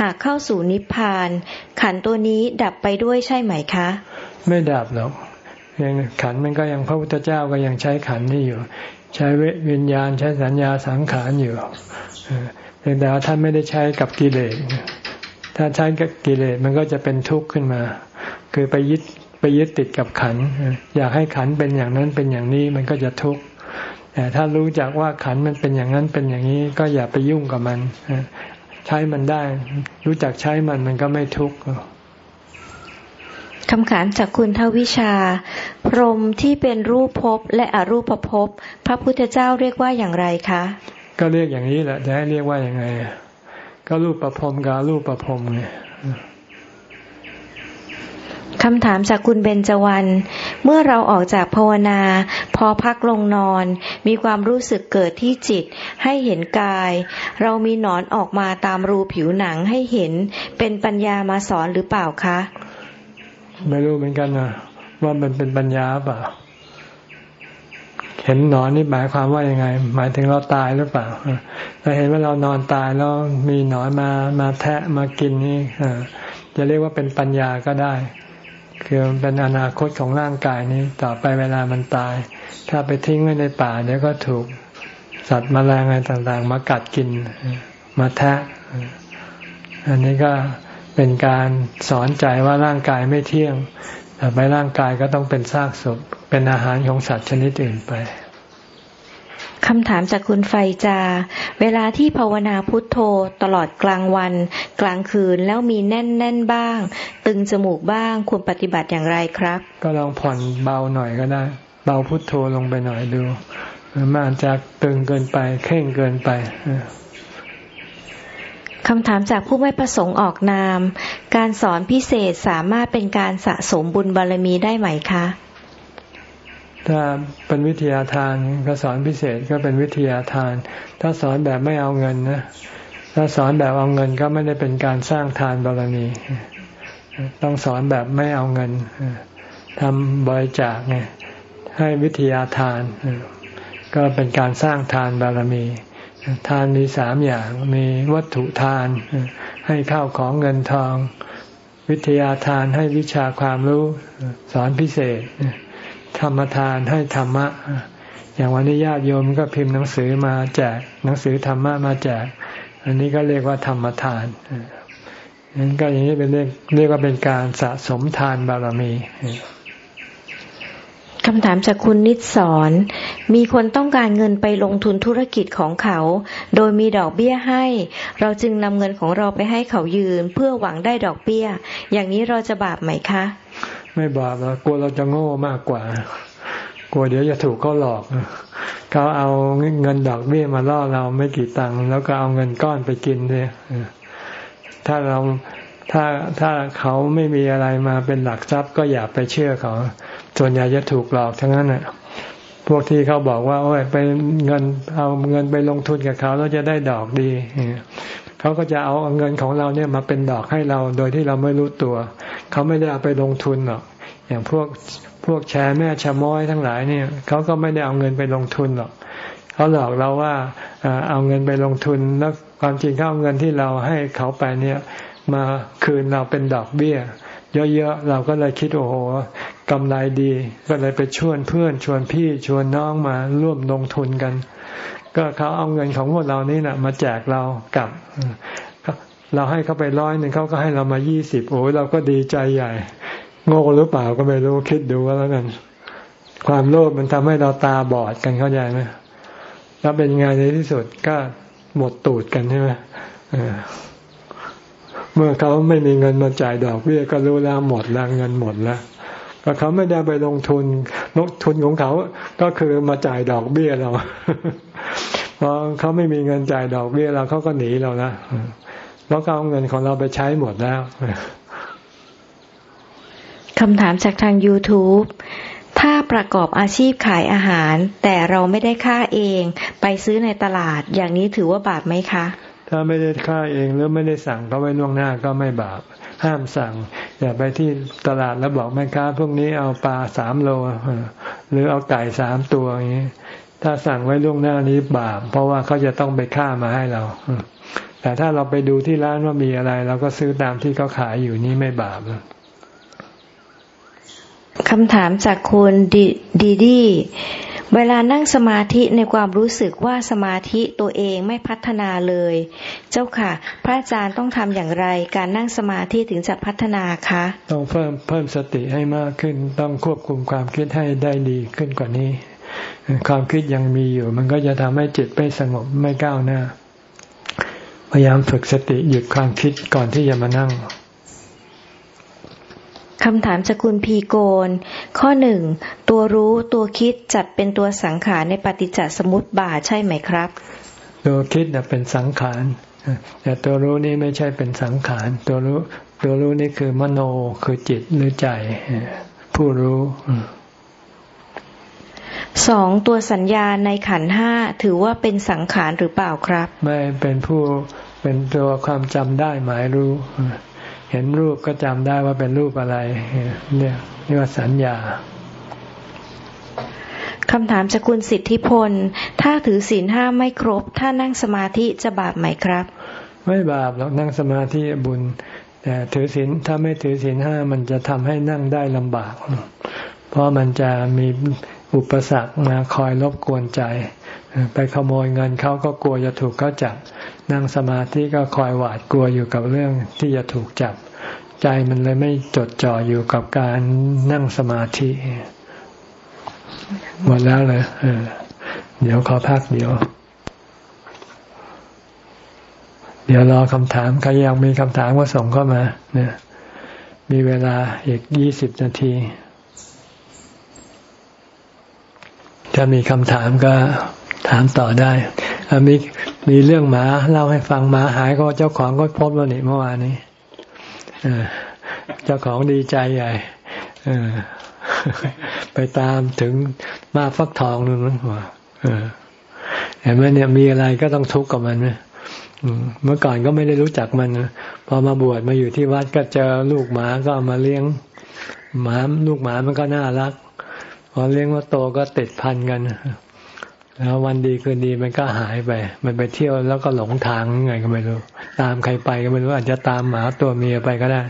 หากเข้าสู่นิพพาน ขันตัวนี้ดับไปด้วยใช่ไหมคะ ไม่ดับหรอกยังขันมันก็ยังพระพุทธเจ้าก็ยังใช้ขันนี่อยู่ ใช้วิญญาณใช้สัญญาสังขารอยู่ เพียงแต่ว่าท่านไม่ได้ใช้กับกิเลสถ้าใช้กับกิเลสมันก็จะเป็นทุกข์ขึ้นมา คือไปยึดไปยึดติดกับขัน อยากให้ขันเป็นอย่างนั้นเป็นอย่างนี้มันก็จะทุกข์แต่ถ้ารู้จักว่าขันมันเป็นอย่างนั้นเป็นอย่างนี้ก็อย่าไปยุ่งกับมัน ใช้มันได้ รู้จักใช้มันมันก็ไม่ทุกข์คำขานจากคุณทวิชา พรหมที่เป็นรูปภพและอรูปภพพระพุทธเจ้าเรียกว่าอย่างไรคะ ก็เรียกอย่างนี้แหละจะให้เรียกว่าอย่างไง ก็รูปประพรมกับรูปประพรมไงคำถามจากคุณเบญจวรรณเมื่อเราออกจากภาวนา พอพักลงนอน มีความรู้สึกเกิดที่จิต ให้เห็นกาย เรามีหนอนออกมาตามรูผิวหนังให้เห็น เป็นปัญญามาสอนหรือเปล่าคะ ไม่รู้เหมือนกันนะว่ามันเป็นปัญญาเปล่า เห็นนอนนี่หมายความว่ายังไง หมายถึงเราตายหรือเปล่าเราเห็นว่าเรานอนตายแล้วมีหนอนมามาแทะมากินนี่จะเรียกว่าเป็นปัญญาก็ได้ คือมันเป็นอนาคตของร่างกายนี้ต่อไปเวลามันตาย ถ้าไปทิ้งไว้ในป่าเดี๋ยวก็ถูกสัตว์มแมลงอะไรต่างๆ มากัดกินมาแทะ อันนี้ก็เป็นการสอนใจว่าร่างกายไม่เที่ยงต่อไปร่างกายก็ต้องเป็นซากศพ เป็นอาหารของสัตว์ชนิดอื่นไปคำถามจากคุณไฟจา เวลาที่ภาวนาพุทโธตลอดกลางวัน กลางคืนแล้วมีแน่นแน่นบ้าง ตึงจมูกบ้างควรปฏิบัติอย่างไรครับ ก็ลองผ่อนเบาหน่อยก็ได้ เบาพุทโธลงไปหน่อยดูมันอาจจะตึงเกินไปเข่งเกินไปคำถามจากผู้ไม่ประสงค์ออกนาม การสอนพิเศษสามารถเป็นการสะสมบุญบารรมีได้ไหมคะ ถ้าเป็นวิทยาทานก็สอนพิเศษก็เป็นวิทยาทาน ถ้าสอนแบบไม่เอาเงินนะ ถ้าสอนแบบเอาเงินก็ไม่ได้เป็นการสร้างทานบารมี ต้องสอนแบบไม่เอาเงินทำบริจาคไงให้วิทยาทาน ก็เป็นการสร้างทานบารมี ทานมีสามอย่างมีวัตถุทาน ให้ข้าวของเงินทอง วิทยาทานให้วิชาความรู้สอนพิเศษ ธรรมทานให้ธรรมะ อย่างวันนี้ญาติโยมก็พิมพ์หนังสือมาแจกหนังสือธรรมะมาแจก อันนี้ก็เรียกว่าธรรมทานนั้นก็อย่างนี้เป็นเรียกเรียกว่าเป็นการสะสมทานบารมีคำถามจากคุณนิดสอน มีคนต้องการเงินไปลงทุนธุรกิจของเขา โดยมีดอกเบี้ยให้ เราจึงนำเงินของเราไปให้เขายืนเพื่อหวังได้ดอกเบี้ย อย่างนี้เราจะบาปไหมคะ ไม่บาปเรากลัวเราจะโง่มากกว่ากลัวเดี๋ยวจะถูกเขาหลอกเขาเอาเงินดอกเบี้ยมาล่อเราไม่กี่ตังค์แล้วก็เอาเงินก้อนไปกินเลยถ้าเราถ้าถ้าเขาไม่มีอะไรมาเป็นหลักทรัพย์ก็อย่าไปเชื่อเขา ส่วนใหญ่จะถูกหลอกทั้งนั้นน่ะ พวกที่เขาบอกว่า โอ้ยไปเงินเอาเงินไปลงทุนกับเขาแล้วจะได้ดอกดี เขาก็จะเอาเงินของเราเนี่ยมาเป็นดอกให้เราโดยที่เราไม่รู้ตัว เขาไม่ได้เอาไปลงทุนหรอก อย่างพวกพวกแชร์แม่ชะม้อยทั้งหลายเนี่ยเขาก็ไม่ได้เอาเงินไปลงทุนหรอกเขาหลอกเราว่าเอาเงินไปลงทุนแล้วความจริงเขาเอาเงินที่เราให้เขาไปเนี่ย มาคืนเราเป็นดอกเบี้ย เยอะๆเราก็เลยคิดโอ้โหกำไรดี ก็เลยไปชวนเพื่อนชวนพี่ชวนน้องมาร่วมลงทุนกัน ก็เขาเอาเงินของพวกเรานี่นะมาแจกเรากลับ เราให้เขาไปร้อยหนึ่งเขาก็ให้เรามายี่สิบโอ้ยเราก็ดีใจใหญ่ โง่หรือเปล่าก็ไม่รู้คิดดูว่าแล้วกัน ความโลภมันทำให้เราตาบอดกันเข้าใจไหมแล้วเป็นไงในที่สุดก็หมดตูดกันใช่ไหมเมื่อเขาไม่มีเงินมาจ่ายดอกเบี้ยก็รู้แล้วหมดแล้วเงินหมดแล้ว ก็เขาไม่ได้ไปลงทุนลงทุนของเขา ก็คือมาจ่ายดอกเบี้ยเราพอเขาไม่มีเงินจ่ายดอกเบี้ยเราเขาก็หนีเรานะแล้วก็เอาเงินของเราไปใช้หมดแล้วคำถามจากทาง YouTube ถ้าประกอบอาชีพขายอาหาร แต่เราไม่ได้ค่าเองไปซื้อในตลาด อย่างนี้ถือว่าบาปไหมคะ ถ้าไม่ได้ค่าเองหรือไม่ได้สั่งเขาไว้ล่วงหน้าก็ไม่บาป ห้ามสั่ง อย่าไปที่ตลาดแล้วบอกแม่ค้าพวกนี้เอาปลาสามโลหรือเอาไก่สามตัวอย่างนี้ ถ้าสั่งไว้ล่วงหน้านี้บาปเพราะว่าเขาจะต้องไปฆ่ามาให้เรา แต่ถ้าเราไปดูที่ร้านว่ามีอะไรเราก็ซื้อตามที่เขาขายอยู่นี้ไม่บาปคำถามจากคุณดีดีดี เวลานั่งสมาธิในความรู้สึกว่าสมาธิตัวเองไม่พัฒนาเลย เจ้าค่ะ พระอาจารย์ต้องทำอย่างไร การนั่งสมาธิถึงจะพัฒนาคะ ต้องเพิ่มเพิ่มสติให้มากขึ้น ต้องควบคุมความคิดให้ได้ดีขึ้นกว่านี้ ความคิดยังมีอยู่ มันก็จะทำให้จิตไม่สงบไม่ก้าวหน้า พยายามฝึกสติหยุดความคิดก่อนที่จะมานั่ง คำถามจากคุณพีโกน ข้อหนึ่งตัวรู้ตัวคิดจัดเป็นตัวสังขารในปฏิจจสมุติบาทใช่ไหมครับ ตัวคิดเป็นสังขารแต่ตัวรู้นี่ไม่ใช่เป็นสังขาร ตัวรู้ตัวรู้นี่คือมโนคือจิตหรือใจ ผู้รู้สองตัวสัญญาในขันห้าถือว่าเป็นสังขารหรือเปล่าครับ ไม่เป็นผู้เป็นตัวความจำได้หมายรู้ เห็นรูปก็จำได้ว่าเป็นรูปอะไรเนี่ยเรียกว่าสัญญาคำถามจากคุณสิทธิพล ถ้าถือศีลห้าไม่ครบ ถ้านั่งสมาธิจะบาปไหมครับ ไม่บาปหรอกนั่งสมาธิบุญ แต่ถือศีลถ้าไม่ถือศีลห้ามันจะทำให้นั่งได้ลำบาก เพราะมันจะมีอุปสรรคมาคอยรบกวนใจ ไปขโมยเงินเขาก็กลัวจะถูกเขาจับ นั่งสมาธิก็คอยหวาดกลัวอยู่กับเรื่องที่จะถูกจับ ใจมันเลยไม่จดจ่ออยู่กับการนั่งสมาธิหมดแล้วเลยเเดี๋ยวขอพักเดี๋ยว เดี๋ยวรอคำถามใครยังมีคำถามก็ส่งเข้ามาเนี่ยมีเวลาอีกยี่สิบนาที ถ้ามีคำถามก็ ถามต่อได้มีมีเรื่องหมาเล่าให้ฟังหมาหายก็เจ้าของก็พบแล้วนี่เมื่อวานนี้เจ้าของดีใจใหญ่ไปตามถึงมาฟักทองนู่นนั่นว่าเห็นไหมเนี่ยมีอะไรก็ต้องทุกข์กับมันนะเมื่อก่อนก็ไม่ได้รู้จักมันพอมาบวชมาอยู่ที่วัดก็เจอลูกหมาก็มาเลี้ยงหมาลูกหมามันก็น่ารัก พอเลี้ยงว่าโตก็ติดพันกัน แล้ววันดีคืนดีมันก็หายไป มันไปเที่ยวแล้วก็หลงทางยังไงก็ไม่รู้ ตามใครไปก็ไม่รู้อาจจะตามหมาตัวเมียไปก็ได้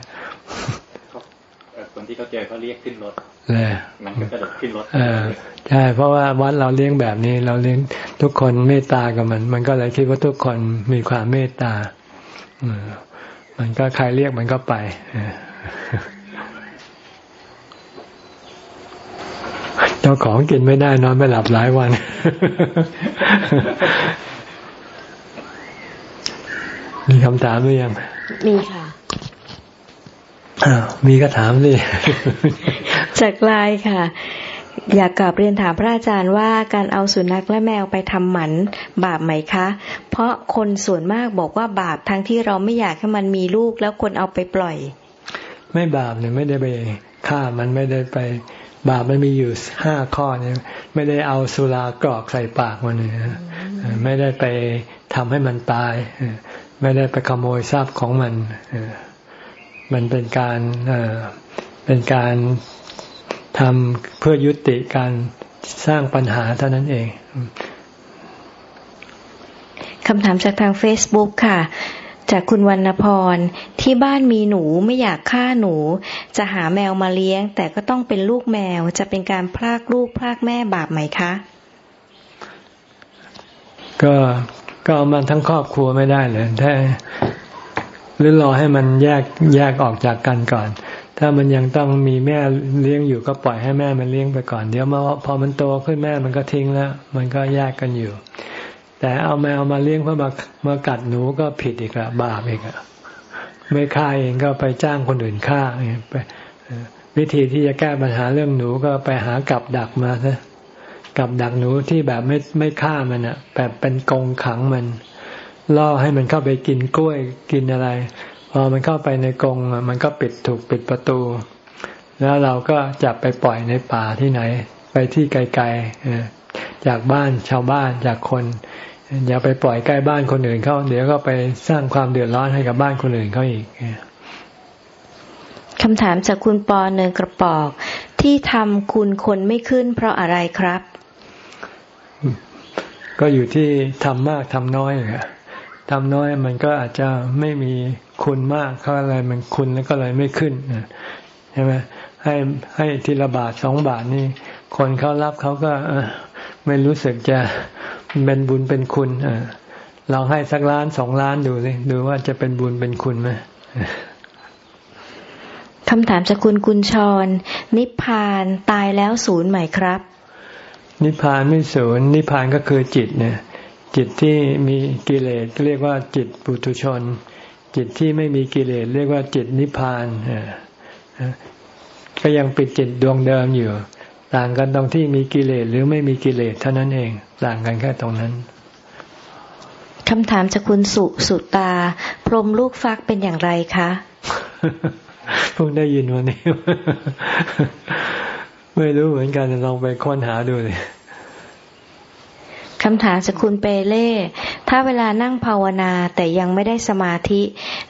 คนที่เขาเจอเขาเรียกขึ้นรถเลยมันก็กระโดดขึ้นรถใช่ เพราะว่าวัดเราเลี้ยงแบบนี้ เราเลี้ยงทุกคนเมตตากับมัน มันก็เลยคิดว่าทุกคนมีความเมตตามันก็ใครเรียกมันก็ไปเจ้าของกินไม่ได้นอนไม่หลับหลายวัน มีคำถามหรือยัง มีค่ะมีก็ถามสิจากไลน์ค่ะ อยากกลับเรียนถามพระอาจารย์ว่าการเอาสุนัขและแมวไปทำหมันบาปไหมคะ เพราะคนส่วนมากบอกว่าบาปทั้งที่เราไม่อยากให้มันมีลูกแล้วคนเอาไปปล่อย ไม่บาปเนี่ยไม่ได้ไปฆ่ามันไม่ได้ไป บาปมันมีอยู่ห้าข้อเนี่ยไม่ได้เอาสุรากรอกใส่ปากมันเนี่ยไม่ได้ไปทำให้มันตาย ไม่ได้ไปขโมยทรัพย์ของมัน มันเป็นการเป็นการทำเพื่อยุติการสร้างปัญหาเท่านั้นเองคำถามจากทาง Facebook ค่ะ จากคุณวรรณพรที่บ้านมีหนูไม่อยากฆ่าหนู จะหาแมวมาเลี้ยง แต่ก็ต้องเป็นลูกแมวจะเป็นการพรากลูกพรากแม่บาปไหมคะ ก็ก็เอามันทั้งครอบครัวไม่ได้เลยถ้าหรือรอให้มันแยกแยกออกจากกันก่อน ถ้ามันยังต้องมีแม่เลี้ยงอยู่ก็ปล่อยให้แม่มันเลี้ยงไปก่อน เดี๋ยวมาพอมันโตขึ้นแม่มันก็ทิ้งแล้ว มันก็แยกกันอยู่ แต่เอาแมวมาเลี้ยงเพื่อมามากัดหนูก็ผิดอีกละบาปอีกอะไม่ฆ่าเองก็ไปจ้างคนอื่นฆ่าไปวิธีที่จะแก้ปัญหาเรื่องหนูก็ไปหากับดักมาซะกับดักหนูที่แบบไม่ไม่ฆ่ามันอะแบบเป็นกองขังมัน ล่อให้มันเข้าไปกินกล้วยกินอะไร พอมันเข้าไปในกรงมันก็ปิดถูกปิดประตู แล้วเราก็จับไปปล่อยในป่าที่ไหน ไปที่ไกลๆจากบ้านชาวบ้านจากคน อย่าไปปล่อยใกล้บ้านคนอื่นเขาเดี๋ยวก็ไปสร้างความเดือดร้อนให้กับบ้านคนอื่นเขาอีกคำถามจากคุณปอเนินกระปอก ที่ทำคุณคนไม่ขึ้น เพราะอะไรครับ ก็อยู่ที่ทำมากทำน้อยอะทำน้อยมันก็อาจจะไม่มีคุณมากเขาอะไรมันคุณแล้วก็เลยไม่ขึ้นใช่ไหมให้ให้ทีละบาทสองบาทนี่ คนเขารับเขาก็ไม่รู้สึกจะ เป็นบุญเป็นคุณลองให้สักล้านสองล้านดูสิดูว่าจะเป็นบุญเป็นคุณไหมคำถามจากคุณกุญชร นิพพานตายแล้วศูนย์ไหมครับ นิพพานไม่ศูนย์นิพพานก็คือจิตเนี่ย จิตที่มีกิเลสเรียกว่าจิตปุถุชน จิตที่ไม่มีกิเลสเรียกว่าจิตนิพพานก็ยังปิดจิตดวงเดิมอยู่ ต่างกันตรงที่มีกิเลสหรือไม่มีกิเลสเท่านั้นเอง ต่างกันแค่ตรงนั้นคำถามจากคุณสุสุตา พรมลูกฟักเป็นอย่างไรคะเพิ่งได้ยินวันนี้ ไม่รู้เหมือนกันลองไปค้นหาดูเลยคำถามจากคุณเปเล่ ถ้าเวลานั่งภาวนาแต่ยังไม่ได้สมาธิ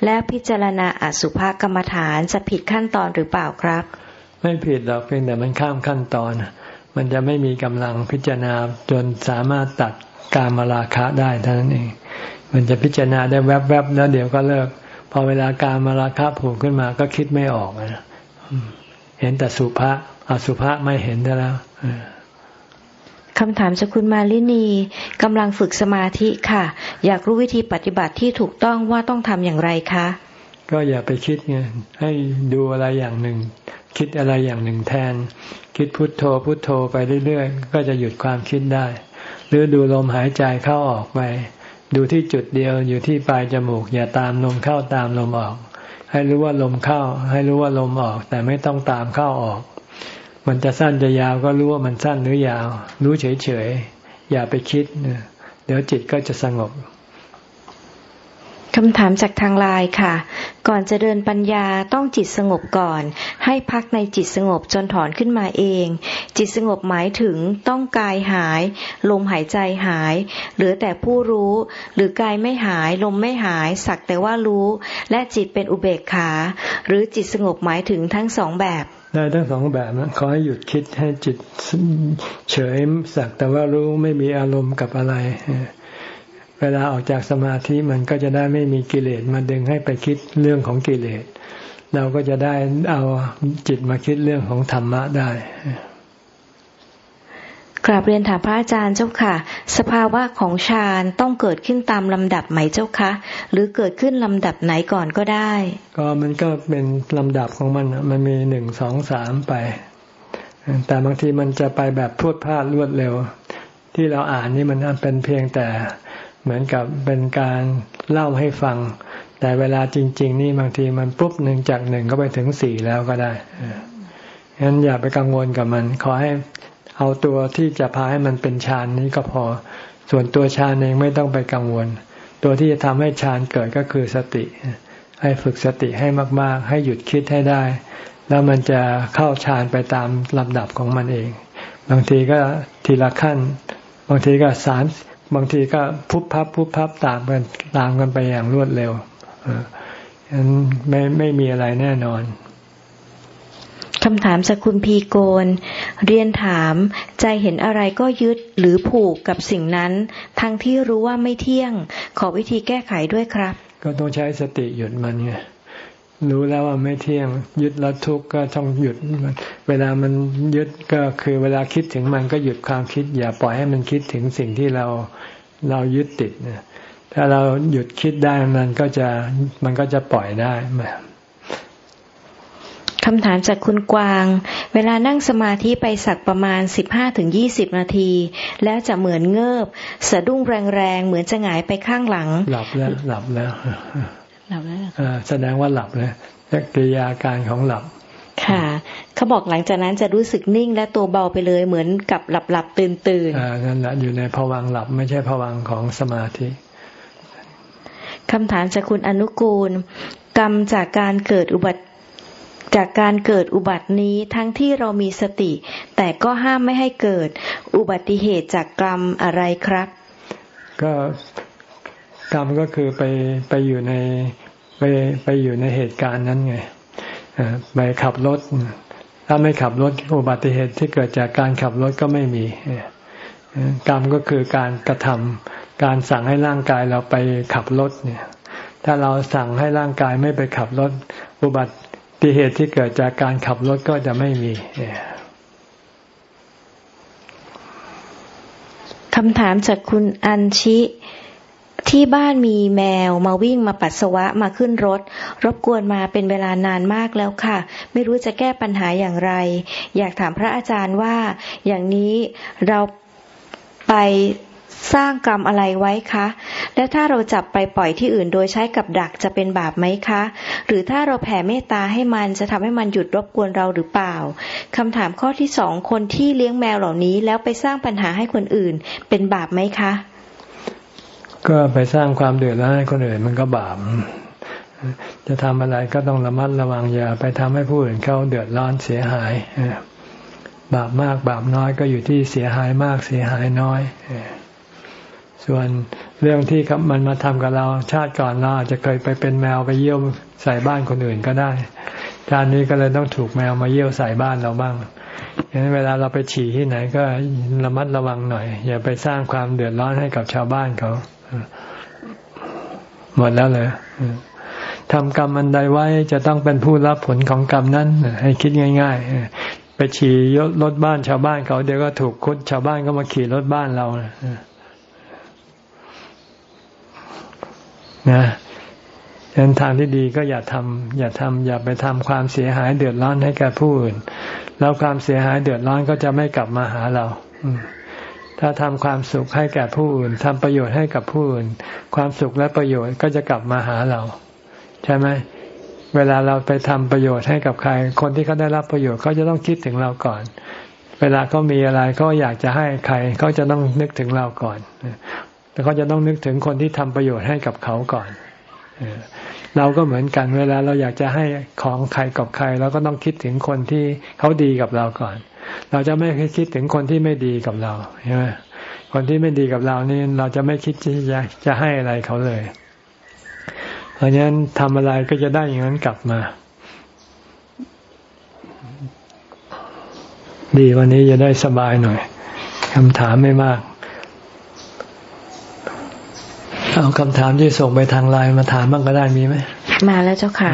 แล้วพิจารณาอสุภกรรมฐานจะผิดขั้นตอนหรือเปล่าครับ ไม่ผิดหรอกเพียงแต่มันข้ามขั้นตอน มันจะไม่มีกำลังพิจารณาจนสามารถตัดการมาราคะได้เท่านั้นเอง มันจะพิจารณาได้แวบๆแล้วเดี๋ยวก็เลิก พอเวลาการมาราคะผูกขึ้นมาก็คิดไม่ออกนะเห็นแต่สุภาอสุภะไม่เห็นได้แล้วคำถามจากคุณมาลินีกำลังฝึกสมาธิค่ะ อยากรู้วิธีปฏิบัติที่ถูกต้องว่าต้องทำอย่างไรคะ ก็อย่าไปคิดไงให้ดูอะไรอย่างหนึ่ง คิดอะไรอย่างหนึ่งแทน คิดพุทโธพุทโธไปเรื่อยๆ ก็จะหยุดความคิดได้ หรือดูลมหายใจเข้าออกไป ดูที่จุดเดียวอยู่ที่ปลายจมูก อย่าตามลมเข้าตามลมออก ให้รู้ว่าลมเข้า ให้รู้ว่าลมออก แต่ไม่ต้องตามเข้าออก มันจะสั้นจะยาวก็รู้ว่ามันสั้นหรือยาว รู้เฉยๆอย่าไปคิดเดี๋ยวจิตก็จะสงบ คำถามจากทางไลน์ค่ะ ก่อนจะเดินปัญญาต้องจิตสงบก่อน ให้พักในจิตสงบจนถอนขึ้นมาเอง จิตสงบหมายถึงต้องกายหาย ลมหายใจหาย เหลือแต่ผู้รู้ หรือกายไม่หาย ลมไม่หาย สักแต่ว่ารู้ และจิตเป็นอุเบกขา หรือจิตสงบหมายถึงทั้งสองแบบ ได้ทั้งสองแบบนะขอให้หยุดคิดให้จิตเฉยสักแต่ว่ารู้ไม่มีอารมณ์กับอะไร เวลาออกจากสมาธิมันก็จะได้ไม่มีกิเลสมาดึงให้ไปคิดเรื่องของกิเลส เราก็จะได้เอาจิตมาคิดเรื่องของธรรมะได้กราบเรียนถามพระอาจารย์เจ้าค่ะ สภาวะของฌานต้องเกิดขึ้นตามลำดับไหมเจ้าคะ หรือเกิดขึ้นลำดับไหนก่อนก็ได้ ก็มันก็เป็นลำดับของมันมันมีหนึ่งสองสามไป แต่บางทีมันจะไปแบบพูดพลาดรวดเร็ว ที่เราอ่านนี่มันเป็นเพียงแต่ เหมือนกับเป็นการเล่าให้ฟัง แต่เวลาจริง ๆ นี่บางทีมันปุ๊บหนึ่งจากหนึ่งก็ไปถึงสี่แล้วก็ได้ฉะนั้นอย่าไปกังวลกับมัน ขอให้เอาตัวที่จะพาให้มันเป็นฌานนี้ก็พอ ส่วนตัวฌานเองไม่ต้องไปกังวล ตัวที่จะทำให้ฌานเกิดก็คือสติ ให้ฝึกสติให้มาก ๆ ให้หยุดคิดให้ได้ แล้วมันจะเข้าฌานไปตามลำดับของมันเอง บางทีก็ทีละขั้น บางทีก็สาม บางทีก็พุบพับพุบพับตามกันตามกันไปอย่างรวดเร็วฉะนั้นไม่ไม่มีอะไรแน่นอนคำถามสกุลพีโกน เรียนถาม ใจเห็นอะไรก็ยึดหรือผูกกับสิ่งนั้น ทั้งที่รู้ว่าไม่เที่ยง ขอวิธีแก้ไขด้วยครับ ก็ต้องใช้สติหยุดมันไง รู้แล้วว่าไม่เที่ยง ยึดแล้วทุกข์ก็ต้องหยุดมันเวลามันยึดก็คือเวลาคิดถึงมันก็หยุดความคิด อย่าปล่อยให้มันคิดถึงสิ่งที่เราเรายึดติดนะถ้าเราหยุดคิดได้มันก็จะมันก็จะปล่อยได้คำถามจากคุณกวาง เวลานั่งสมาธิไปสักประมาณสิบห้าถึงยี่สิบนาที แล้วจะเหมือนเงิบสะดุ้งแรงๆ เหมือนจะหงายไปข้างหลัง หลับแล้วหลับแล้ว หลับแล้วแสดงว่าหลับแล้วกิริยาการของหลับ ค่ะ เขาบอกหลังจากนั้นจะรู้สึกนิ่งและตัวเบาไปเลยเหมือนกับหลับหลับตื่นตื่นอ่านั่นแหละอยู่ในภวังหลับไม่ใช่ภวังของสมาธิคำถามจากคุณอนุกูล กรรมจากการเกิดอุบัติจากการเกิดอุบัตินี้ทั้งที่เรามีสติ แต่ก็ห้ามไม่ให้เกิดอุบัติเหตุจากกรรมอะไรครับ ก็กรรมก็คือไปไปอยู่ใน ไปไปอยู่ในเหตุการณ์นั้นไงไปขับรถ ถ้าไม่ขับรถอุบัติเหตุที่เกิดจากการขับรถก็ไม่มีกรรมก็คือการกระทำการสั่งให้ร่างกายเราไปขับรถเนี่ย ถ้าเราสั่งให้ร่างกายไม่ไปขับรถ อุบัติติเหตุที่เกิดจากการขับรถก็จะไม่มีคำถามจากคุณอัญชิ ที่บ้านมีแมวมาวิ่งมาปัสสาวะมาขึ้นรถ รบกวนมาเป็นเวลานานมากแล้วค่ะ ไม่รู้จะแก้ปัญหาอย่างไร อยากถามพระอาจารย์ว่า อย่างนี้เราไปสร้างกรรมอะไรไว้คะ และถ้าเราจับไปปล่อยที่อื่นโดยใช้กับดักจะเป็นบาปไหมคะ หรือถ้าเราแผ่เมตตาให้มันจะทำให้มันหยุดรบกวนเราหรือเปล่าคำถามข้อที่สองคนที่เลี้ยงแมวเหล่านี้แล้วไปสร้างปัญหาให้คนอื่นเป็นบาปไหมคะ ก็ไปสร้างความเดือดร้อนให้คนอื่นมันก็บาปจะทำอะไรก็ต้องระมัดระวังอย่าไปทำให้ผู้อื่นเขาเดือดร้อนเสียหายบาปมากบาปน้อยก็อยู่ที่เสียหายมากเสียหายน้อยส่วนเรื่องที่มันมาทำกับเราชาติก่อนเราอาจจะเคยไปเป็นแมวไปเยี่ยวใส่บ้านคนอื่นก็ได้ชาตินี้ก็เลยต้องถูกแมวมาเยี่ยวใส่บ้านเราบ้าง ฉะนั้นเวลาเราไปฉี่ที่ไหนก็ระมัดระวังหน่อย อย่าไปสร้างความเดือดร้อนให้กับชาวบ้านเขาหมดแล้วเลยทำกรรมอันใดไว้จะต้องเป็นผู้รับผลของกรรมนั้นให้คิดง่าย ๆ ไปฉี่ยรถบ้านชาวบ้านเขาเดี๋ยวก็ถูกคุดชาวบ้านก็มาขี่รถบ้านเรานะฉะนั้นทางที่ดีก็อย่าทำอย่าทำอย่าไปทำความเสียหายเดือดร้อนให้แก่ผู้อื่น แล้วความเสียหายเดือดร้อนก็จะไม่กลับมาหาเราถ้าทำความสุขให้แก่ผู้อื่นทำประโยชน์ให้กับผู้อื่น ความสุขและประโยชน์ก็จะกลับมาหาเรา ใช่ไหมเวลาเราไปทำประโยชน์ให้กับใคร คนที่เขาได้รับประโยชน์เขาจะต้องคิดถึงเราก่อน เวลาเขามีอะไรเขาอยากจะให้ใครเขาจะต้องนึกถึงเราก่อนแล้วเขาจะต้องนึกถึงคนที่ทำประโยชน์ให้กับเขาก่อน เราก็เหมือนกันเวลาเราอยากจะให้ของใครกับใครเราก็ต้องคิดถึงคนที่เขาดีกับเราก่อน เราจะไม่คิดถึงคนที่ไม่ดีกับเราใช่ไหมคนที่ไม่ดีกับเรานี่เราจะไม่คิดที่จะจะให้อะไรเขาเลย เพราะฉะนั้นทำอะไรก็จะได้อย่างนั้นกลับมา ดีวันนี้จะได้สบายหน่อยคำถามไม่มาก เอาคำถามที่ส่งไปทางไลน์มาถามบ้างก็ได้มีไหม มาแล้วเจ้าค่ะ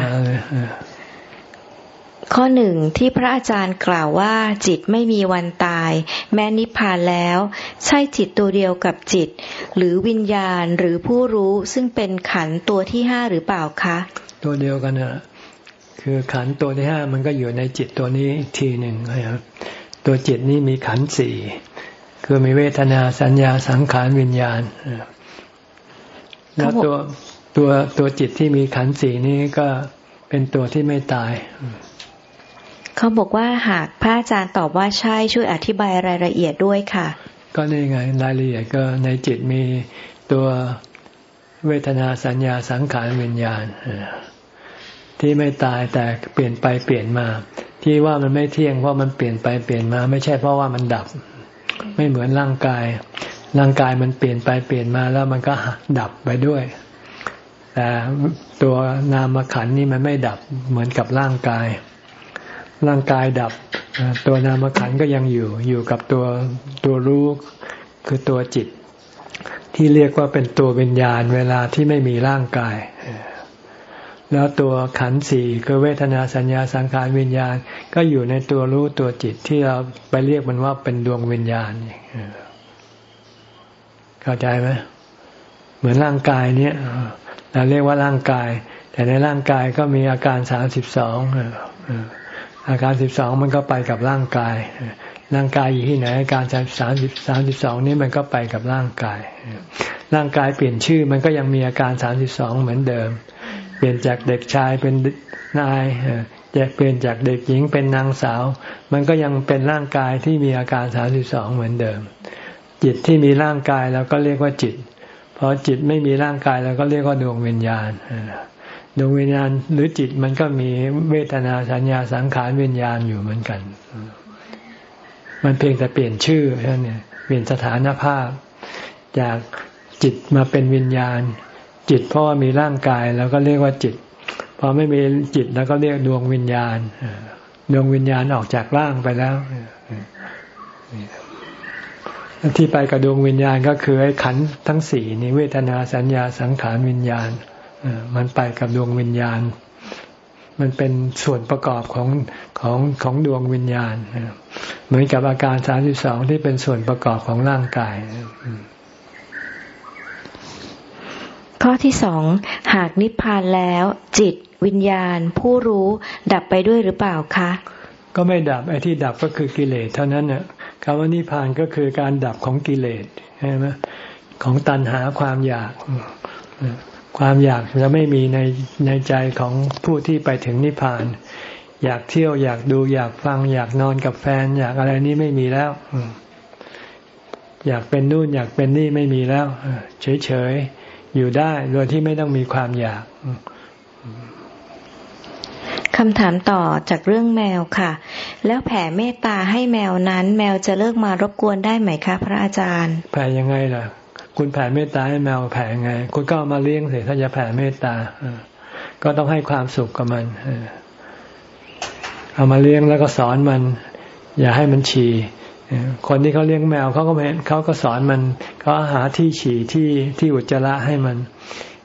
ข้อหนึ่งที่พระอาจารย์กล่าวว่าจิตไม่มีวันตาย แม้นิพพานแล้ว ใช่จิตตัวเดียวกับจิต หรือวิญญาณหรือผู้รู้ซึ่งเป็นขันตัวที่ห้าหรือเปล่าคะ ตัวเดียวกันนะคือขันตัวที่ห้ามันก็อยู่ในจิตตัวนี้อีกทีหนึ่งนะครับตัวจิตนี้มีขันสี่คือมีเวทนาสัญญาสังขารวิญญาณ แล้วตัวตัวตัวจิตที่มีขันสีนี้ก็เป็นตัวที่ไม่ตายเขาบอกว่าหากพระอาจารย์ตอบว่าใช่ช่วยอธิบายรายละเอียดด้วยค่ะ ก็นี่ไงรายละเอียดก็ในจิตมีตัวเวทนาสัญญาสังขารวิญญาณที่ไม่ตายแต่เปลี่ยนไปเปลี่ยนมา ที่ว่ามันไม่เที่ยงเพราะมันเปลี่ยนไปเปลี่ยนมา ไม่ใช่เพราะว่ามันดับ ไม่เหมือนร่างกาย ร่างกายมันเปลี่ยนไปเปลี่ยนมาแล้วมันก็ดับไปด้วย แต่ตัวนามขันนี่มันไม่ดับเหมือนกับร่างกาย ร่างกายดับ ตัวนามขันก็ยังอยู่อยู่กับตัวตัวรู้คือตัวจิต ที่เรียกว่าเป็นตัววิญญาณเวลาที่ไม่มีร่างกาย แล้วตัวขันสี่คือเวทนาสัญญาสังขารวิญญาณ ก็อยู่ในตัวรู้ตัวจิตที่เราไปเรียกมันว่าเป็นดวงวิญญาณ เข้าใจไหมเหมือนร่างกายเนี้ยเราเรียกว่าร่างกาย แต่ในร่างกายก็มีอาการสามสิบสองอาการสิบสองมันก็ไปกับร่างกาย ร่างกายอยู่ที่ไหน อาการสามสิบสามสิบสองนี้มันก็ไปกับร่างกาย ร่างกายเปลี่ยนชื่อมันก็ยังมีอาการสามสิบสองเหมือนเดิม เปลี่ยนจากเด็กชายเป็นนายจะเปลี่ยนจากเด็กหญิงเป็นนางสาว มันก็ยังเป็นร่างกายที่มีอาการสามสิบสองเหมือนเดิม จิตที่มีร่างกายเราก็เรียกว่าจิตพอจิตไม่มีร่างกายเราก็เรียกว่าดวงวิญญาณดวงวิญญาณหรือจิตมันก็มีเวทนาสัญญาสังขารวิญญาณอยู่เหมือนกัน มันเพียงแต่เปลี่ยนชื่อแค่นี้เปลี่ยนสถานภาพ จากจิตมาเป็นวิญญาณ จิตเพราะว่ามีร่างกายแล้วก็เรียกว่าจิตพอไม่มีจิตแล้วก็เรียกดวงวิญญาณดวงวิญญาณออกจากร่างไปแล้ว ที่ไปกับดวงวิญญาณก็คือไอ้ขันทั้งสี่นี้เวทนาสัญญาสังขารวิญญาณมันไปกับดวงวิญญาณ มันเป็นส่วนประกอบของของของดวงวิญญาณเหมือนกับอาการสามสิบสองที่เป็นส่วนประกอบของร่างกายข้อที่สองหากนิพพานแล้ว จิตวิญญาณ ผู้รู้ดับไปด้วยหรือเปล่าคะ ก็ไม่ดับไอ้ที่ดับก็คือกิเลสเท่านั้นเนี่ย คำว่านิพพานก็คือการดับของกิเลสใช่ไหมของตัณหาความอยากความอยากจะไม่มีในในใจของผู้ที่ไปถึงนิพพาน อยากเที่ยวอยากดูอยากฟัง อยากนอนกับแฟน อยากอะไรนี้ไม่มีแล้ว อยากเป็นนู่นอยากเป็นนี่ไม่มีแล้วเฉยๆอยู่ได้โดยที่ไม่ต้องมีความอยาก คำถามต่อจากเรื่องแมวค่ะ แล้วแผ่เมตตาให้แมวนั้น แมวจะเลิกมารบกวนได้ไหมคะ พระอาจารย์ แผ่ยังไงล่ะ คุณแผ่เมตตาให้แมวแผ่ยังไง คุณก็เอามาเลี้ยงสิถ้าจะแผ่เมตตาก็ต้องให้ความสุขกับมันเอามาเลี้ยงแล้วก็สอนมัน อย่าให้มันฉี่คนที่เขาเลี้ยงแมวเขาก็เห็นเขาก็สอนมันเขาหาที่ฉี่ที่ที่อุจจาระให้มัน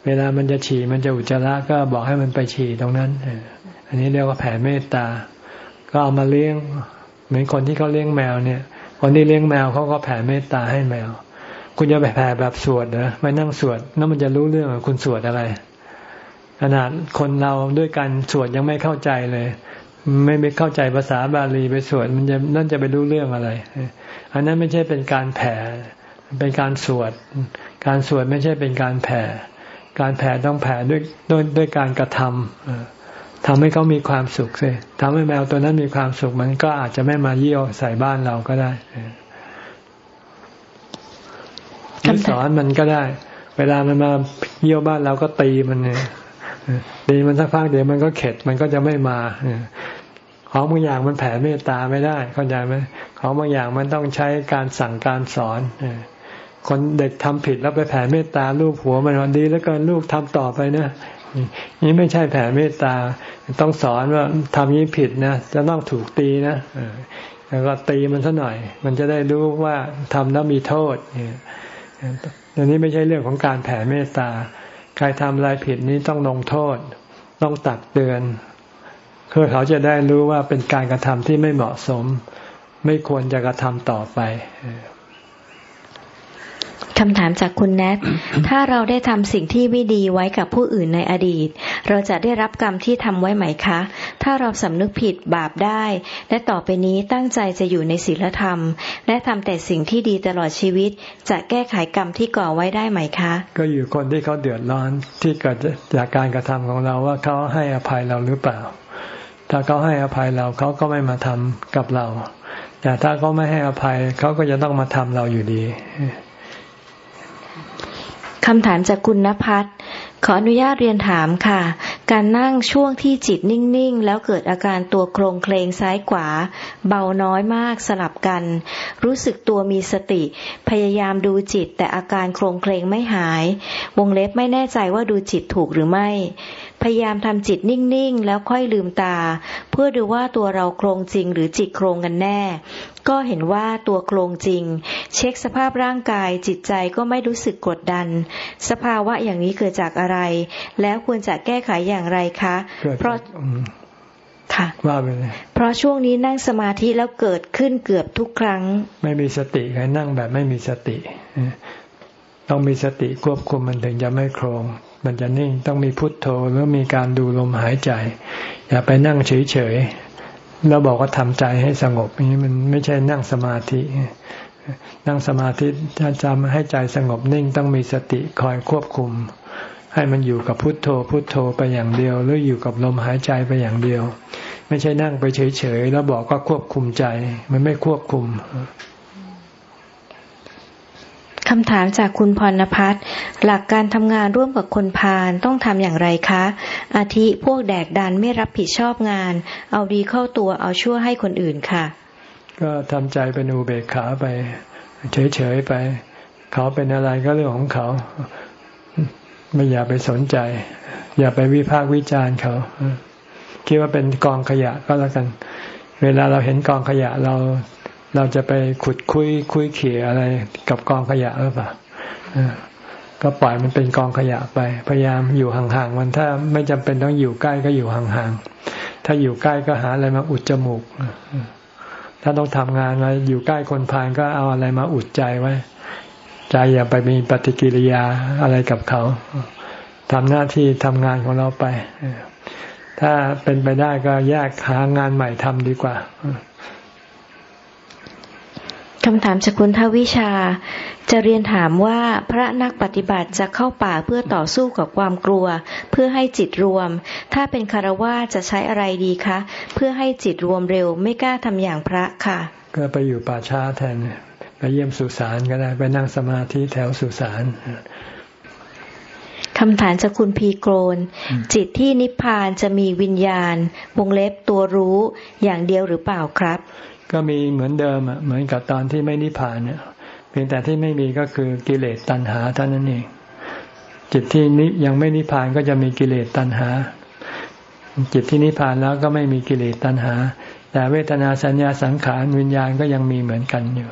เวลามันจะฉี่มันจะอุจจาระก็บอกให้มันไปฉี่ตรงนั้น อันนี้เรียกว่าแผ่เมตตา ก็เอามาเลี้ยง เหมือนคนที่เขาเลี้ยงแมวเนี่ย คนที่เลี้ยงแมวเขาก็แผ่เมตตาให้แมว คุณจะไปแผ่แบบสวดเหรอไม่นั่งสวดแล้วมันจะรู้เรื่องคุณสวดอะไร ขนาดคนเราด้วยกันสวดยังไม่เข้าใจเลย ไม่ไม่เข้าใจภาษาบาลีไปสวดมันจะนั่นจะไปรู้เรื่องอะไร อันนั้นไม่ใช่เป็นการแผ่เป็นการสวด การสวดไม่ใช่เป็นการแผ่ การแผ่ต้องแผ่ด้วยด้วยด้วยการกระทำ ทำให้เขามีความสุขสิทำให้แมวตัวนั้นมีความสุขมันก็อาจจะไม่มาเยี่ยวใส่บ้านเราก็ได้สอนมันก็ได้ เวลามันมาเยี่ยวบ้านเราก็ตีมันเนี่ยตีมันสักพักเดี๋ยวมันก็เข็ดมันก็จะไม่มาของบางอย่างมันแผ่เมตตาไม่ได้เข้าใจไหมของบางอย่างมันต้องใช้การสั่งการสอนคนเด็กทำผิดแล้วไปแผ่เมตตาลูกหัวมันดีแล้วก็ลูกทำต่อไปนะ นี่ไม่ใช่แผ่เมตตา ต้องสอนว่าทำนี้ผิดนะ จะต้องถูกตีนะแล้วก็ตีมันซะหน่อย มันจะได้รู้ว่าทำแล้วมีโทษเนี่ยอันนี้ไม่ใช่เรื่องของการแผ่เมตตา ใครทำอะไรผิดนี้ต้องลงโทษ ต้องตักเตือน เพื่อเขาจะได้รู้ว่าเป็นการกระทำที่ไม่เหมาะสม ไม่ควรจะกระทำต่อไป คำถามจากคุณแนท ถ้าเราได้ทำสิ่งที่ไม่ดีไว้กับผู้อื่นในอดีต เราจะได้รับกรรมที่ทำไว้ไหมคะ ถ้าเราสำนึกผิดบาปได้ และต่อไปนี้ตั้งใจจะอยู่ในศีลธรรม และทำแต่สิ่งที่ดีตลอดชีวิต จะแก้ไขกรรมที่ก่อไว้ได้ไหมคะ ก็อยู่คนที่เขาเดือดร้อนที่เกิดจากการกระทำของเราว่าเขาให้อภัยเราหรือเปล่า ถ้าเขาให้อภัยเราเขาก็ไม่มาทำกับเรา แต่ถ้าเขาไม่ให้อภัยเขาก็จะต้องมาทำเราอยู่ดี คำถามจากคุณนภัสขออนุญาตเรียนถามค่ะ การนั่งช่วงที่จิตนิ่ง ๆ แล้วเกิดอาการตัวโครงเคลงซ้ายขวา เบาน้อยมากสลับกัน รู้สึกตัวมีสติ พยายามดูจิตแต่อาการโครงเคลงไม่หาย วงเล็บไม่แน่ใจว่าดูจิตถูกหรือไม่ พยายามทำจิตนิ่งๆ แล้วค่อยลืมตา เพื่อดูว่าตัวเราโครงจริงหรือจิตโครงกันแน่ ก็เห็นว่าตัวโครงจริง เช็คสภาพร่างกายจิตใจก็ไม่รู้สึกกดดัน สภาวะอย่างนี้เกิดจากอะไร แล้วควรจะแก้ไขอย่างไรคะ เพราะค่ะว่าไปเลยเพราะช่วงนี้นั่งสมาธิแล้วเกิดขึ้นเกือบทุกครั้ง ไม่มีสติไงนั่งแบบไม่มีสติ ต้องมีสติควบคุมมันถึงจะไม่โครง มันจะนิ่งต้องมีพุทโธแล้วมีการดูลมหายใจ อย่าไปนั่งเฉยๆแล้วบอกว่าทำใจให้สงบนี้มันไม่ใช่นั่งสมาธิ นั่งสมาธิถ้าจำให้ใจสงบนิ่งต้องมีสติคอยควบคุม ให้มันอยู่กับพุทโธ พุทโธไปอย่างเดียว หรืออยู่กับลมหายใจไปอย่างเดียว ไม่ใช่นั่งไปเฉยๆแล้วบอกก็ควบคุมใจ มันไม่ควบคุม คำถามจากคุณพรณพัฒน์หลักการทำงานร่วมกับคนพาลต้องทำอย่างไรคะ อาทิพวกแดกดันไม่รับผิดชอบงาน เอาดีเข้าตัวเอาชั่วให้คนอื่นค่ะ ก็ทำใจเป็นอุเบกขาไป เฉยๆไป เขาเป็นอะไรก็เรื่องของเขา ไม่อย่าไปสนใจ อย่าไปวิพากษ์วิจารณ์เขา คิดว่าเป็นกองขยะก็แล้วกัน เวลาเราเห็นกองขยะเรา เราจะไปขุดคุยคุยเขี่ยอะไรกับกองขยะหรือเปล่าก็ปล่อยมันเป็นกองขยะไป พยายามอยู่ห่างๆมันถ้าไม่จำเป็นต้องอยู่ใกล้ก็อยู่ห่างๆถ้าอยู่ใกล้ก็หาอะไรมาอุดจมูกถ้าต้องทำงานอะไรอยู่ใกล้คนพานก็เอาอะไรมาอุดใจไว้ ใจอย่าไปมีปฏิกิริยาอะไรกับเขาทำหน้าที่ทำงานของเราไปถ้าเป็นไปได้ก็แยกหางานใหม่ทำดีกว่า คำถามจากคุณทวิชา จะเรียนถามว่าพระนักปฏิบัติจะเข้าป่าเพื่อต่อสู้กับความกลัว เพื่อให้จิตรวม ถ้าเป็นคารวะจะใช้อะไรดีคะ เพื่อให้จิตรวมเร็ว ไม่กล้าทำอย่างพระค่ะ ก็ไปอยู่ป่าช้าแทน ไปไปเยี่ยมสุสานก็ได้ ไปนั่งสมาธิแถวสุสานคำถามจากคุณพีโกรน จิตที่นิพพานจะมีวิญญาณวงเล็บตัวรู้อย่างเดียวหรือเปล่าครับ ก็มีเหมือนเดิมอะเหมือนกับตอนที่ไม่นิพพานเนี่ยเพียงแต่ที่ไม่มีก็คือกิเลสตัณหาเท่านั้นเอง จิตที่นิยังไม่นิพพานก็จะมีกิเลสตัณหา จิตที่นิพพานแล้วก็ไม่มีกิเลสตัณหา แต่เวทนาสัญญาสังขารวิญญาณก็ยังมีเหมือนกันอยู่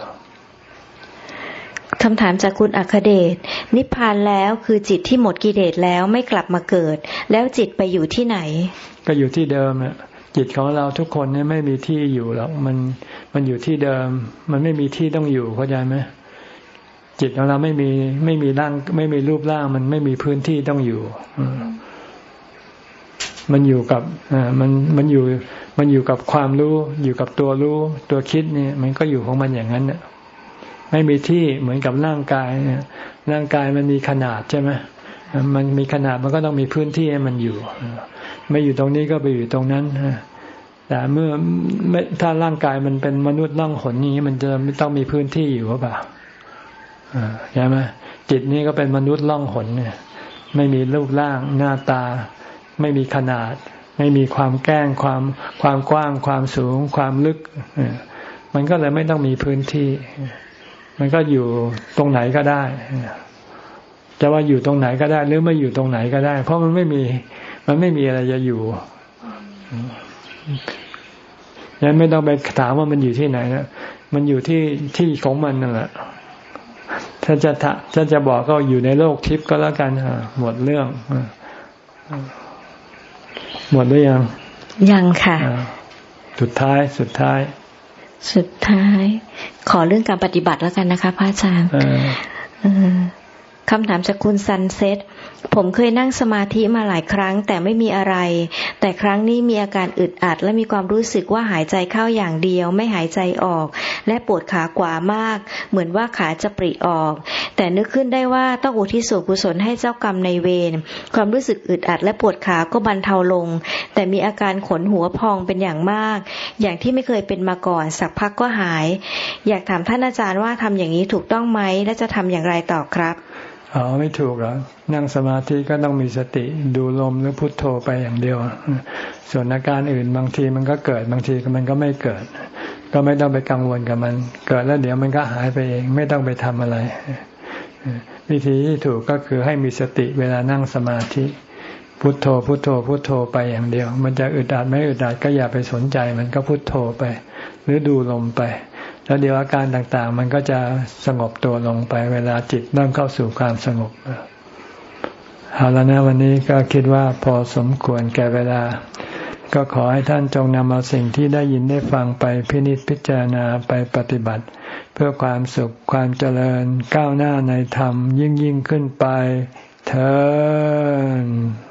คำถามจากคุณอัคเดช นิพพานแล้วคือจิตที่หมดกิเลสแล้วไม่กลับมาเกิด แล้วจิตไปอยู่ที่ไหน ก็อยู่ที่เดิมอะ จิตของเราทุกคนเนี่ยไม่มีที่อยู่หรอกมันมันอยู่ที่เดิม มันไม่มีที่ต้องอยู่เข้าใจไหมจิตของเราไม่มีไม่มีร่าง ไม่มีรูปร่าง มันไม่มีพื้นที่ต้องอยู่มันอยู่กับอมันมันอยู่ มันอยู่กับความรู้ อยู่กับตัวรู้ ตัวคิดเนี่ย มันก็อยู่ของมันอย่างนั้นเนี่ยไม่มีที่เหมือนกับร่างกายเนี่ยร่างกายมันมีขนาดใช่ไหมมันมีขนาดมันก็ต้องมีพื้นที่ให้มันอยู่ ไม่อยู่ตรงนี้ก็ไปอยู่ตรงนั้นแต่เมื่อไม่ถ้าร่างกายมันเป็นมนุษย์ร่องหนนี้ มันจะไม่ต้องมีพื้นที่อยู่หรือเปล่าใช่ไหมจิตนี้ก็เป็นมนุษย์ล่องหนเนี่ย ไม่มีรูปร่างหน้าตา ไม่มีขนาด ไม่มีความแก้งความความกว้าง ความสูง ความลึกมันก็เลยไม่ต้องมีพื้นที่ มันก็อยู่ตรงไหนก็ได้จะว่าอยู่ตรงไหนก็ได้ หรือไม่อยู่ตรงไหนก็ได้ เพราะมันไม่มี มันไม่มีอะไรจะอยู่ยังไม่ต้องไปถามว่ามันอยู่ที่ไหนนะมันอยู่ที่ที่ของมันนั่นแหละ ถ้าจะถ้าจะบอกก็อยู่ในโลกทิพย์ก็แล้วกันหมดเรื่องหมดหรือยัง ยังค่ะ สุดท้ายสุดท้าย สุดท้าย ขอเรื่องการปฏิบัติแล้วกันนะคะพระอาจารย์คำถามจากคุณซันเซ็ต ผมเคยนั่งสมาธิมาหลายครั้งแต่ไม่มีอะไร แต่ครั้งนี้มีอาการอึดอัด และมีความรู้สึกว่าหายใจเข้าอย่างเดียว ไม่หายใจออก และปวดขากว่ามาก เหมือนว่าขาจะปริออก แต่นึกขึ้นได้ว่าต้องอุทิศส่วนกุศลให้เจ้ากรรมในเวร ความรู้สึกอึดอัด และปวดขาก็บรรเทาลง แต่มีอาการขนหัวพองเป็นอย่างมาก อย่างที่ไม่เคยเป็นมาก่อน สักพักก็หาย อยากถามท่านอาจารย์ว่าทำอย่างนี้ถูกต้องไหม และจะทำอย่างไรต่อครับ อ๋อไม่ถูกเหรอ นั่งสมาธิก็ต้องมีสติดูลมหรือพุทโธไปอย่างเดียว ส่วนอาการอื่นบางทีมันก็เกิดบางทีมันก็ไม่เกิด ก็ไม่ต้องไปกังวลกับมัน เกิดแล้วเดี๋ยวมันก็หายไปเอง ไม่ต้องไปทำอะไร วิธีที่ถูกก็คือให้มีสติเวลานั่งสมาธิ พุทโธ พุทโธ พุทโธไปอย่างเดียว มันจะอึดอัดไม่อึดอัดก็อย่าไปสนใจ มันก็พุทโธไป หรือดูลมไป แล้วเดี๋ยวอาการต่างๆ มันก็จะสงบตัวลงไป เวลาจิตเริ่มเข้าสู่ความสงบเอาแล้วนะวันนี้ก็คิดว่าพอสมควรแก่เวลา ก็ขอให้ท่านจงนำเอาสิ่งที่ได้ยินได้ฟังไปพินิจพิจารณาไปปฏิบัติ เพื่อความสุขความเจริญก้าวหน้าในธรรมยิ่งยิ่งขึ้นไปเธอ